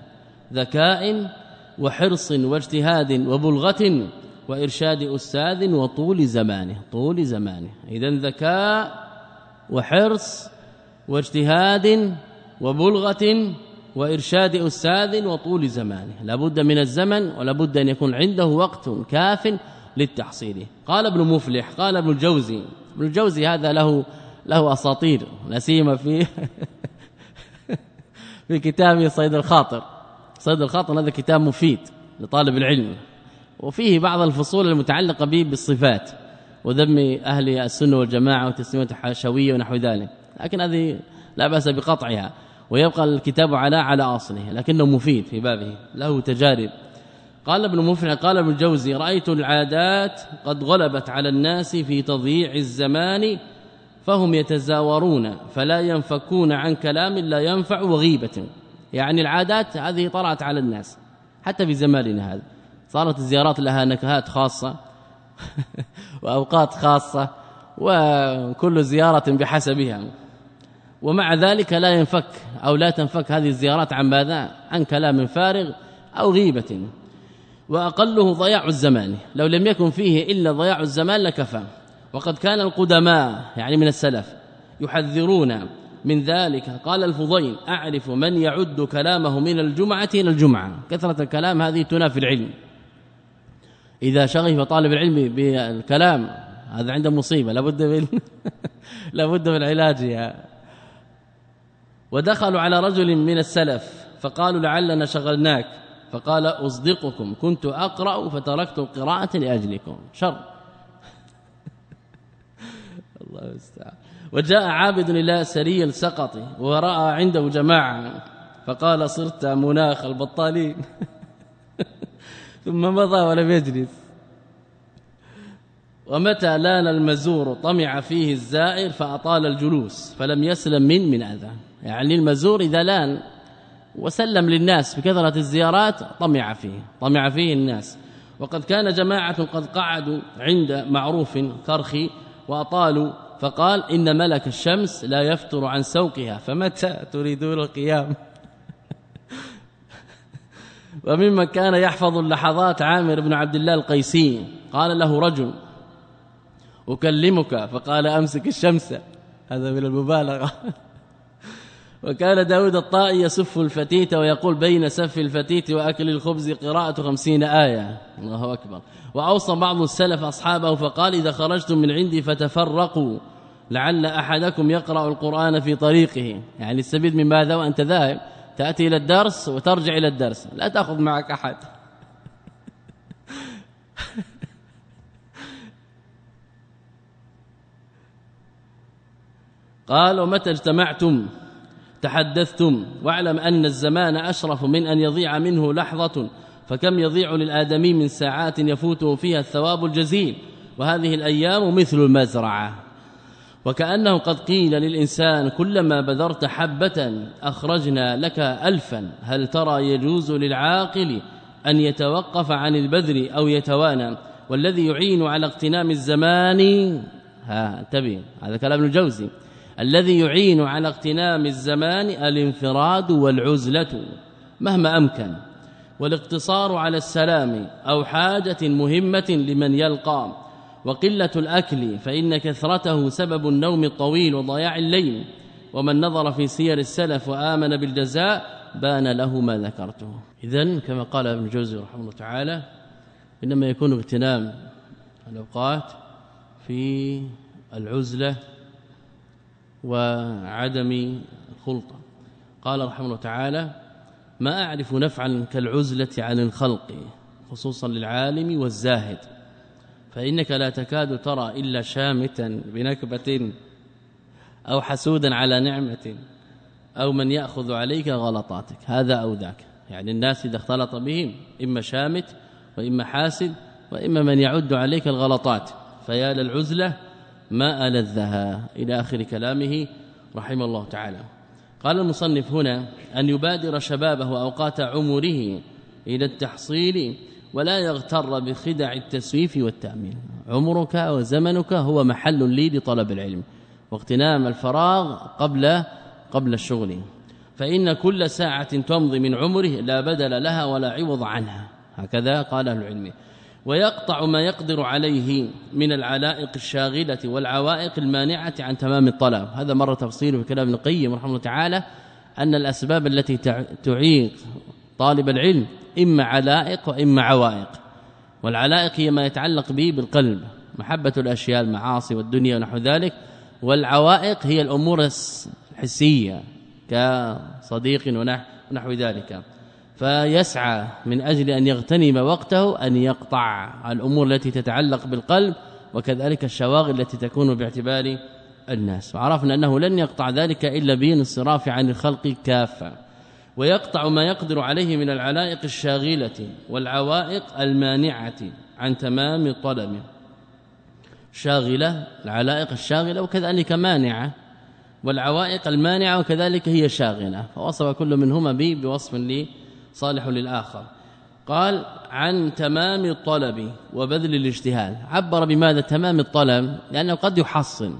ذكاء وحرص واجتهاد وبلغة وإرشاد أستاذ وطول زمانه طول زمانه. إذا ذكاء وحرص واجتهاد وبلغة وإرشاد أستاذ وطول زمانه. لابد من الزمن ولابد أن يكون عنده وقت كاف للتحصيل. قال ابن مفلح قال ابن الجوزي ابن الجوزي هذا له له أساطير لا سيما في في كتابه صيد الخاطر. صيد الخاطر هذا كتاب مفيد لطالب العلم. وفيه بعض الفصول المتعلقة به بالصفات وذم أهل السنة والجماعة وتسميه الحاشوية ونحو ذلك. لكن هذه لا بأس بقطعها ويبقى الكتاب على على أصله لكنه مفيد في بابه له تجارب. قال ابن مفلح قال ابن الجوزي رأيت العادات قد غلبت على الناس في تضييع الزمان فهم يتزاورون فلا ينفكون عن كلام لا ينفع وغيبة. يعني العادات هذه طرأت على الناس حتى في زماننا هذا. صارت الزيارات لها نكهات خاصة وأوقات خاصة وكل زيارة بحسبها. ومع ذلك لا ينفك أو لا تنفك هذه الزيارات عن ماذا؟ عن كلام فارغ أو غيبة. وأقله ضياع الزمان. لو لم يكن فيه إلا ضياع الزمان لكفى. وقد كان القدماء يعني من السلف يحذرون من ذلك قال الفضيل أعرف من يعد كلامه من الجمعة إلى الجمعة. كثرة الكلام هذه تنافي العلم. إذا شغف طالب العلم بالكلام هذا عنده مصيبة لابد من لابد من علاجها ودخلوا على رجل من السلف فقالوا لعلنا شغلناك. فقال أصدقكم كنت أقرأ فتركت القراءه لأجلكم. شر. الله المستعان. وجاء عابد إلى سري السقطي ورأى عنده جماعة فقال صرت مناخ البطالين. ثم مضى ولم يجلس. ومتى لأن المزور طمع فيه الزائر فأطال الجلوس فلم يسلم من من أذى يعني المزور إذا لأن وسلم للناس بكثرة الزيارات طمع فيه طمع فيه الناس. وقد كان جماعة قد قعدوا عند معروف كرخي وأطالوا فقال إن ملك الشمس لا يفتر عن سوقها فمتى تريدون القيام؟ وممن كان يحفظ اللحظات عامر بن عبد الله القيسي قال له رجل أكلمك فقال أمسك الشمس. هذا من المبالغة. وكان داود الطائي يسف الفتيت ويقول بين سف الفتيت وأكل الخبز قراءة خمسين آية. الله أكبر. وأوصى بعض السلف أصحابه فقال إذا خرجتم من عندي فتفرقوا. لعل أحدكم يقرأ القرآن في طريقه. يعني السبيل من ماذا؟ وأنت ذاهب. تأتي إلى الدرس وترجع إلى الدرس. لا تأخذ معك أحد. قال ومتى اجتمعتم؟ تحدثتم. واعلم أن الزمان أشرف من أن يضيع منه لحظة. فكم يضيع للآدمي من ساعات يفوته فيها الثواب الجزيل. وهذه الأيام مثل المزرعة. وكأنه قد قيل للإنسان كلما بذرت حبة أخرجنا لك ألفا هل ترى يجوز للعاقل أن يتوقف عن البذر أو يتوانى؟ والذي يعين على اغتنام الزمان ها انتبه هذا كلام الجوزي الذي يعين على اغتنام الزمان الانفراد والعزلة مهما أمكن والاقتصار على السلام أو حاجة مهمة لمن يلقى. وقلة الأكل فإن كثرته سبب النوم الطويل وضياع الليل. ومن نظر في سير السلف وآمن بالجزاء بان له ما ذكرته. اذا كما قال ابن جوزي رحمه الله تعالى إنما يكون اغتنام الأوقات في العزلة وعدم الخلطة. قال رحمه الله تعالى ما أعرف نفعا كالعزلة عن الخلق خصوصا للعالم والزاهد. فإنك لا تكاد ترى إلا شامتا بنكبة أو حسودا على نعمة أو من يأخذ عليك غلطاتك. هذا أو ذاك. يعني الناس إذا اختلط بهم إما شامت وإما حاسد وإما من يعد عليك الغلطات. فيا للعزلة ما ألذها. إلى آخر كلامه رحمه الله تعالى. قال المصنف هنا أن يبادر شبابه أوقات عمره إلى التحصيل ولا يغتر بخدع التسويف والتأمين. عمرك وزمنك هو محل لي لطلب العلم واغتنام الفراغ قبل قبل الشغل. فإن كل ساعة تمضي من عمره لا بدل لها ولا عوض عنها. هكذا قال أهل العلم. ويقطع ما يقدر عليه من العلائق الشاغلة والعوائق المانعة عن تمام الطلب. هذا مرة تفصيله في كلام ابن القيم رحمه الله تعالى أن الأسباب التي تعيق طالب العلم إما علائق وإما عوائق. والعلائق هي ما يتعلق به بالقلب محبة الأشياء المعاصي والدنيا ونحو ذلك. والعوائق هي الأمور الحسية كصديق ونحو ذلك. فيسعى من أجل أن يغتنم وقته أن يقطع الأمور التي تتعلق بالقلب وكذلك الشواغل التي تكون باعتبار الناس. وعرفنا أنه لن يقطع ذلك إلا بإنصراف عن الخلق كافة. ويقطع ما يقدر عليه من العلائق الشاغلة والعوائق المانعة عن تمام طلبه شاغلة العلائق الشاغلة وكذلك مانعة والعوائق المانعة وكذلك هي شاغلة. فوصف كل منهما به بوصف لي صالح للآخر. قال عن تمام الطلب وبذل الاجتهاد. عبر بماذا تمام الطلب؟ لأنه قد يحصل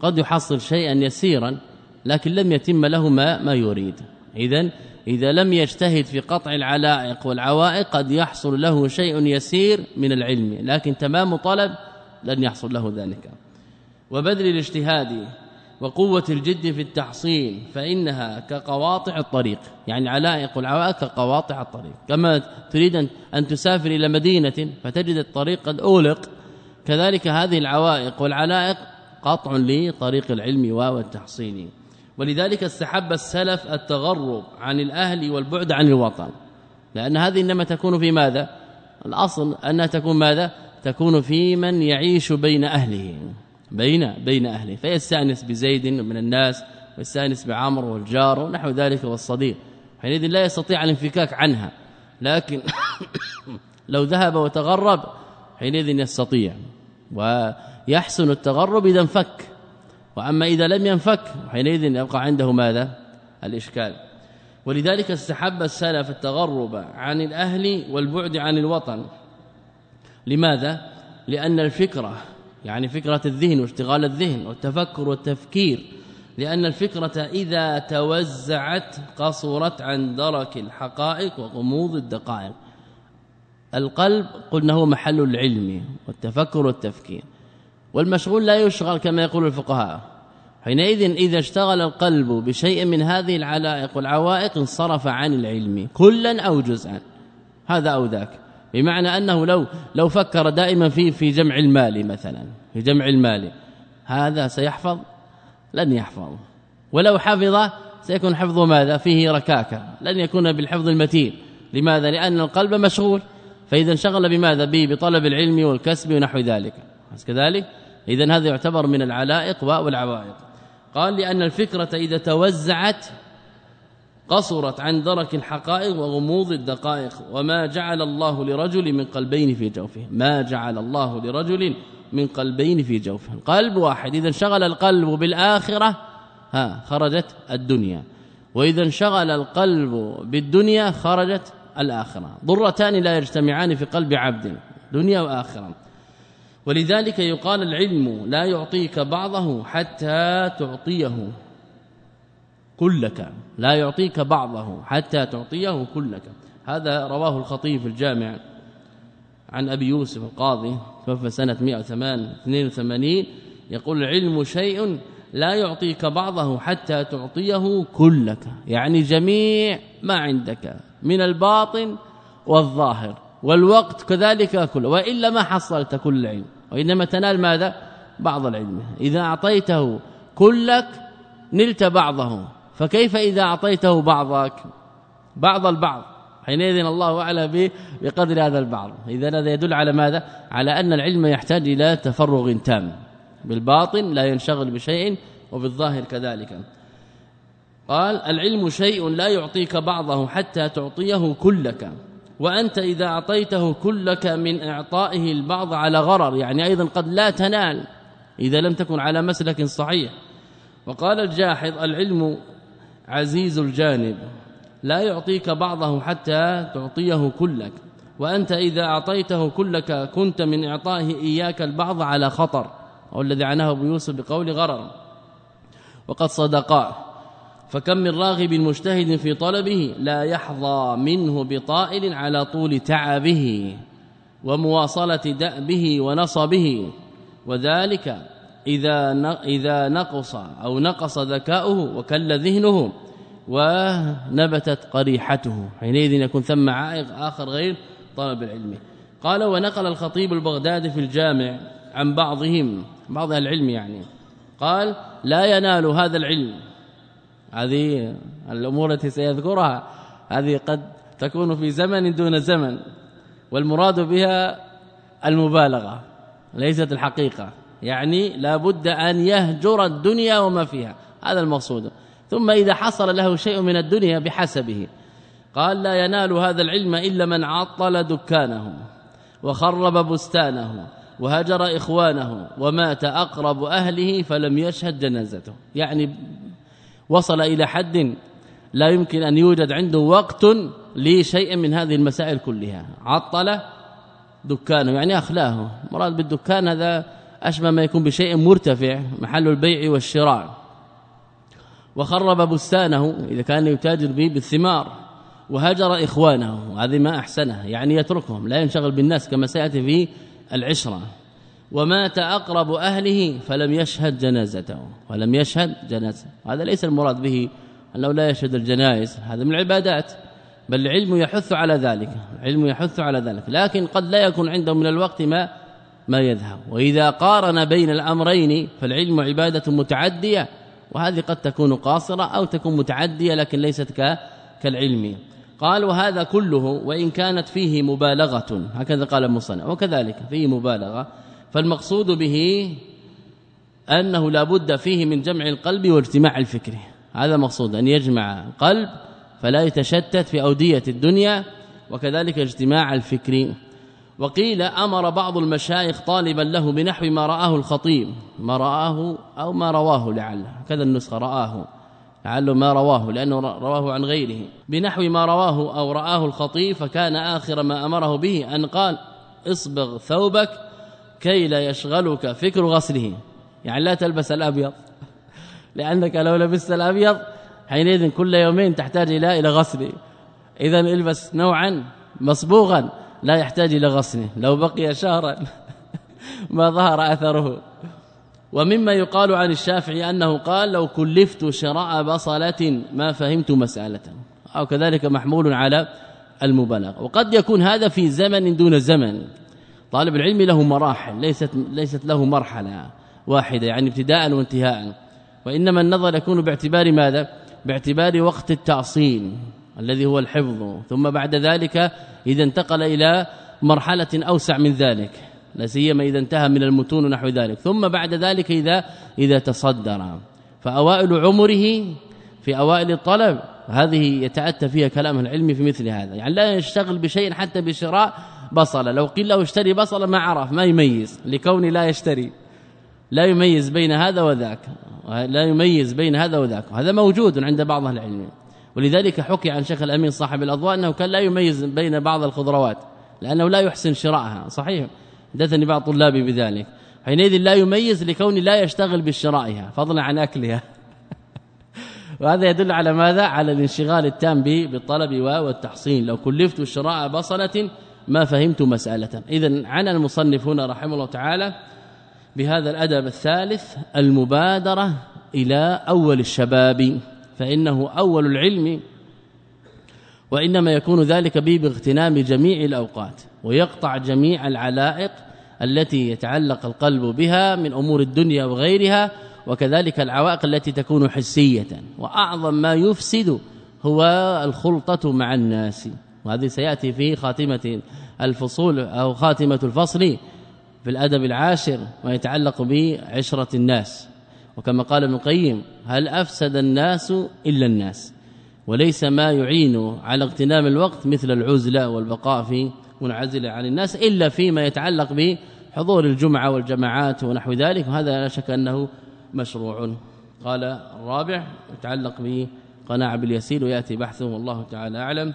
قد يحصل شيئا يسيرا لكن لم يتم له ما ما يريد. اذا إذا لم يجتهد في قطع العلائق والعوائق قد يحصل له شيء يسير من العلم لكن تمام طلب لن يحصل له ذلك. وبذل الاجتهاد وقوة الجد في التحصيل فإنها كقواطع الطريق يعني علائق العوائق كقواطع الطريق. كما تريد أن تسافر إلى مدينة فتجد الطريق قد أولق كذلك هذه العوائق والعلائق قطع لطريق العلم والتحصيل. ولذلك استحب السلف التغرب عن الأهل والبعد عن الوطن. لأن هذه إنما تكون في ماذا؟ الأصل أنها تكون ماذا؟ تكون في من يعيش بين أهله بين بين أهله. فيستأنس بزيد من الناس ويستأنس بعمر والجار ونحو ذلك والصديق. حينئذ لا يستطيع الانفكاك عنها. لكن لو ذهب وتغرب حينئذ يستطيع. ويحسن التغرب إذا انفك. وأما إذا لم ينفك حينئذ يبقى عنده ماذا؟ الإشكال. ولذلك استحب السلف التغرب عن الأهل والبعد عن الوطن. لماذا؟ لأن الفكرة يعني فكرة الذهن واشتغال الذهن والتفكر والتفكير لأن الفكرة إذا توزعت قصرت عن درك الحقائق وغموض الدقائق. القلب قلنا هو محل العلم والتفكر والتفكير. والمشغول لا يشغل كما يقول الفقهاء. حينئذ إذا اشتغل القلب بشيء من هذه العلائق والعوائق انصرف عن العلم كلا أو جزءا. هذا أو ذاك. بمعنى أنه لو لو فكر دائما في في جمع المال مثلا في جمع المال هذا سيحفظ؟ لن يحفظ. ولو حفظ سيكون حفظه ماذا؟ فيه ركاكة. لن يكون بالحفظ المتين. لماذا؟ لأن القلب مشغول. فإذا انشغل بماذا؟ به بطلب العلم والكسب ونحو ذلك. كذلك؟ اذا هذا يعتبر من العلائق والعوائق قال لأن الفكرة إذا توزعت قصرت عن درك الحقائق وغموض الدقائق وما جعل الله لرجل من قلبين في جوفه. ما جعل الله لرجل من قلبين في جوفه. قلب واحد إذا انشغل القلب بالآخرة ها خرجت الدنيا. وإذا انشغل القلب بالدنيا خرجت الآخرة. ضرتان لا يجتمعان في قلب عبد دنيا وآخرة. ولذلك يقال العلم لا يعطيك بعضه حتى تعطيه كلك لا يعطيك بعضه حتى تعطيه كلك. هذا رواه الخطيب في الجامع عن أبي يوسف القاضي توفى سنة 182 يقول العلم شيء لا يعطيك بعضه حتى تعطيه كلك يعني جميع ما عندك من الباطن والظاهر والوقت كذلك كله وإلا ما حصلت كل العلم وإنما تنال ماذا؟ بعض العلم. إذا أعطيته كلك نلت بعضه. فكيف إذا أعطيته بعضك؟ بعض البعض. حينئذ الله أعلى بقدر هذا البعض. إذا هذا يدل على ماذا؟ على أن العلم يحتاج إلى تفرغ تام. بالباطن لا ينشغل بشيء وبالظاهر كذلك. قال العلم شيء لا يعطيك بعضه حتى تعطيه كلك. وأنت إذا أعطيته كلك من إعطائه البعض على غرر يعني أيضا قد لا تنال إذا لم تكن على مسلك صحيح. وقال الجاحظ العلم عزيز الجانب لا يعطيك بعضه حتى تعطيه كلك. وأنت إذا أعطيته كلك كنت من إعطائه إياك البعض على خطر أو الذي عناه أبو يوسف بقول غرر. وقد صدقا فكم من راغب مجتهد في طلبه لا يحظى منه بطائل على طول تعبه ومواصلة دأبه ونصبه. وذلك إذا إذا نقص أو نقص ذكاؤه وكل ذهنه ونبتت قريحته. حينئذ يكون ثم عائق آخر غير طلب العلم. قال ونقل الخطيب البغدادي في الجامع عن بعضهم بعض العلم يعني. قال لا ينال هذا العلم. هذه الأمور التي سيذكرها هذه قد تكون في زمن دون زمن والمراد بها المبالغة ليست الحقيقة. يعني لا بد أن يهجر الدنيا وما فيها هذا المقصود. ثم إذا حصل له شيء من الدنيا بحسبه. قال لا ينال هذا العلم إلا من عطل دكانه وخرب بستانه وهجر إخوانه ومات أقرب أهله فلم يشهد جنازته. يعني وصل إلى حد لا يمكن أن يوجد عنده وقت لشيء من هذه المسائل كلها. عطل دكانه يعني أخلاه. مراد بالدكان هذا أشبه ما يكون بشيء مرتفع محل البيع والشراء. وخرب بستانه إذا كان يتاجر به بالثمار وهجر إخوانه. هذه ما أحسنه يعني يتركهم لا ينشغل بالناس كما سيأتي في العشرة. ومات أقرب أهله فلم يشهد جنازته ولم يشهد جنازته. هذا ليس المراد به أنه لا يشهد الجنائز هذا من العبادات بل العلم يحث على ذلك العلم يحث على ذلك. لكن قد لا يكون عنده من الوقت ما ما يذهب. وإذا قارن بين الأمرين فالعلم عبادة متعدية وهذه قد تكون قاصرة أو تكون متعدية لكن ليست كالعلم. قال وهذا كله وإن كانت فيه مبالغة. هكذا قال المصنع وكذلك فيه مبالغة. فالمقصود به أنه لا بد فيه من جمع القلب واجتماع الفكر. هذا مقصود أن يجمع القلب فلا يتشتت في أودية الدنيا وكذلك اجتماع الفكر. وقيل أمر بعض المشايخ طالبا له بنحو ما رآه الخطيب ما رآه أو ما رواه لعله كذا النسخة رآه لعله ما رواه لأنه رواه عن غيره. بنحو ما رواه أو رآه الخطيب فكان آخر ما أمره به أن قال اصبغ ثوبك كي لا يشغلك فكر غسله. يعني لا تلبس الأبيض. لأنك لو لبست الأبيض حينئذ كل يومين تحتاج إلى إلى غسله إذا البس نوعا مصبوغا لا يحتاج إلى غسله لو بقي شهرا ما ظهر أثره. ومما يقال عن الشافعي أنه قال لو كلفت شراء بصلة ما فهمت مسألة أو كذلك محمول على المبالغة. وقد يكون هذا في زمن دون زمن. طالب العلم له مراحل ليست ليست له مرحلة واحدة يعني ابتداء وانتهاء. وإنما النظر يكون باعتبار ماذا؟ باعتبار وقت التعصيل الذي هو الحفظ. ثم بعد ذلك إذا انتقل إلى مرحلة أوسع من ذلك لا سيما إذا انتهى من المتون نحو ذلك. ثم بعد ذلك إذا إذا تصدر. فأوائل عمره في أوائل الطلب هذه يتأتى فيها كلام العلم في مثل هذا. يعني لا يشتغل بشيء حتى بشراء بصلة. لو قيل له اشتري بصلة ما عرف ما يميز. لكون لا يشتري. لا يميز بين هذا وذاك. لا يميز بين هذا وذاك. هذا موجود عند بعض أهل العلم. ولذلك حكي عن شيخ الأمين صاحب الأضواء أنه كان لا يميز بين بعض الخضروات لأنه لا يحسن شرائها. صحيح. حدثني بعض طلابي بذلك. حينئذ لا يميز لكون لا يشتغل بشرائها فضلا عن أكلها. وهذا يدل على ماذا؟ على الانشغال التام بالطلب والتحصين. لو كلفت شراء بصلة ما فهمت مسألة. اذا عن المصنف هنا رحمه الله تعالى بهذا الأدب الثالث المبادرة إلى أول الشباب فإنه أول العلم وإنما يكون ذلك به باغتنام جميع الأوقات ويقطع جميع العلائق التي يتعلق القلب بها من أمور الدنيا وغيرها وكذلك العوائق التي تكون حسية. وأعظم ما يفسد هو الخلطة مع الناس. وهذه سيأتي في خاتمة الفصول أو خاتمة الفصل في الأدب العاشر ما يتعلق بعشرة الناس. وكما قال ابن القيم هل أفسد الناس إلا الناس؟ وليس ما يعين على اغتنام الوقت مثل العزلة والبقاء في منعزله عن الناس إلا فيما يتعلق بحضور الجمعة والجماعات ونحو ذلك وهذا لا شك أنه مشروع. قال الرابع يتعلق بقناعة باليسير ويأتي بحثه والله تعالى أعلم.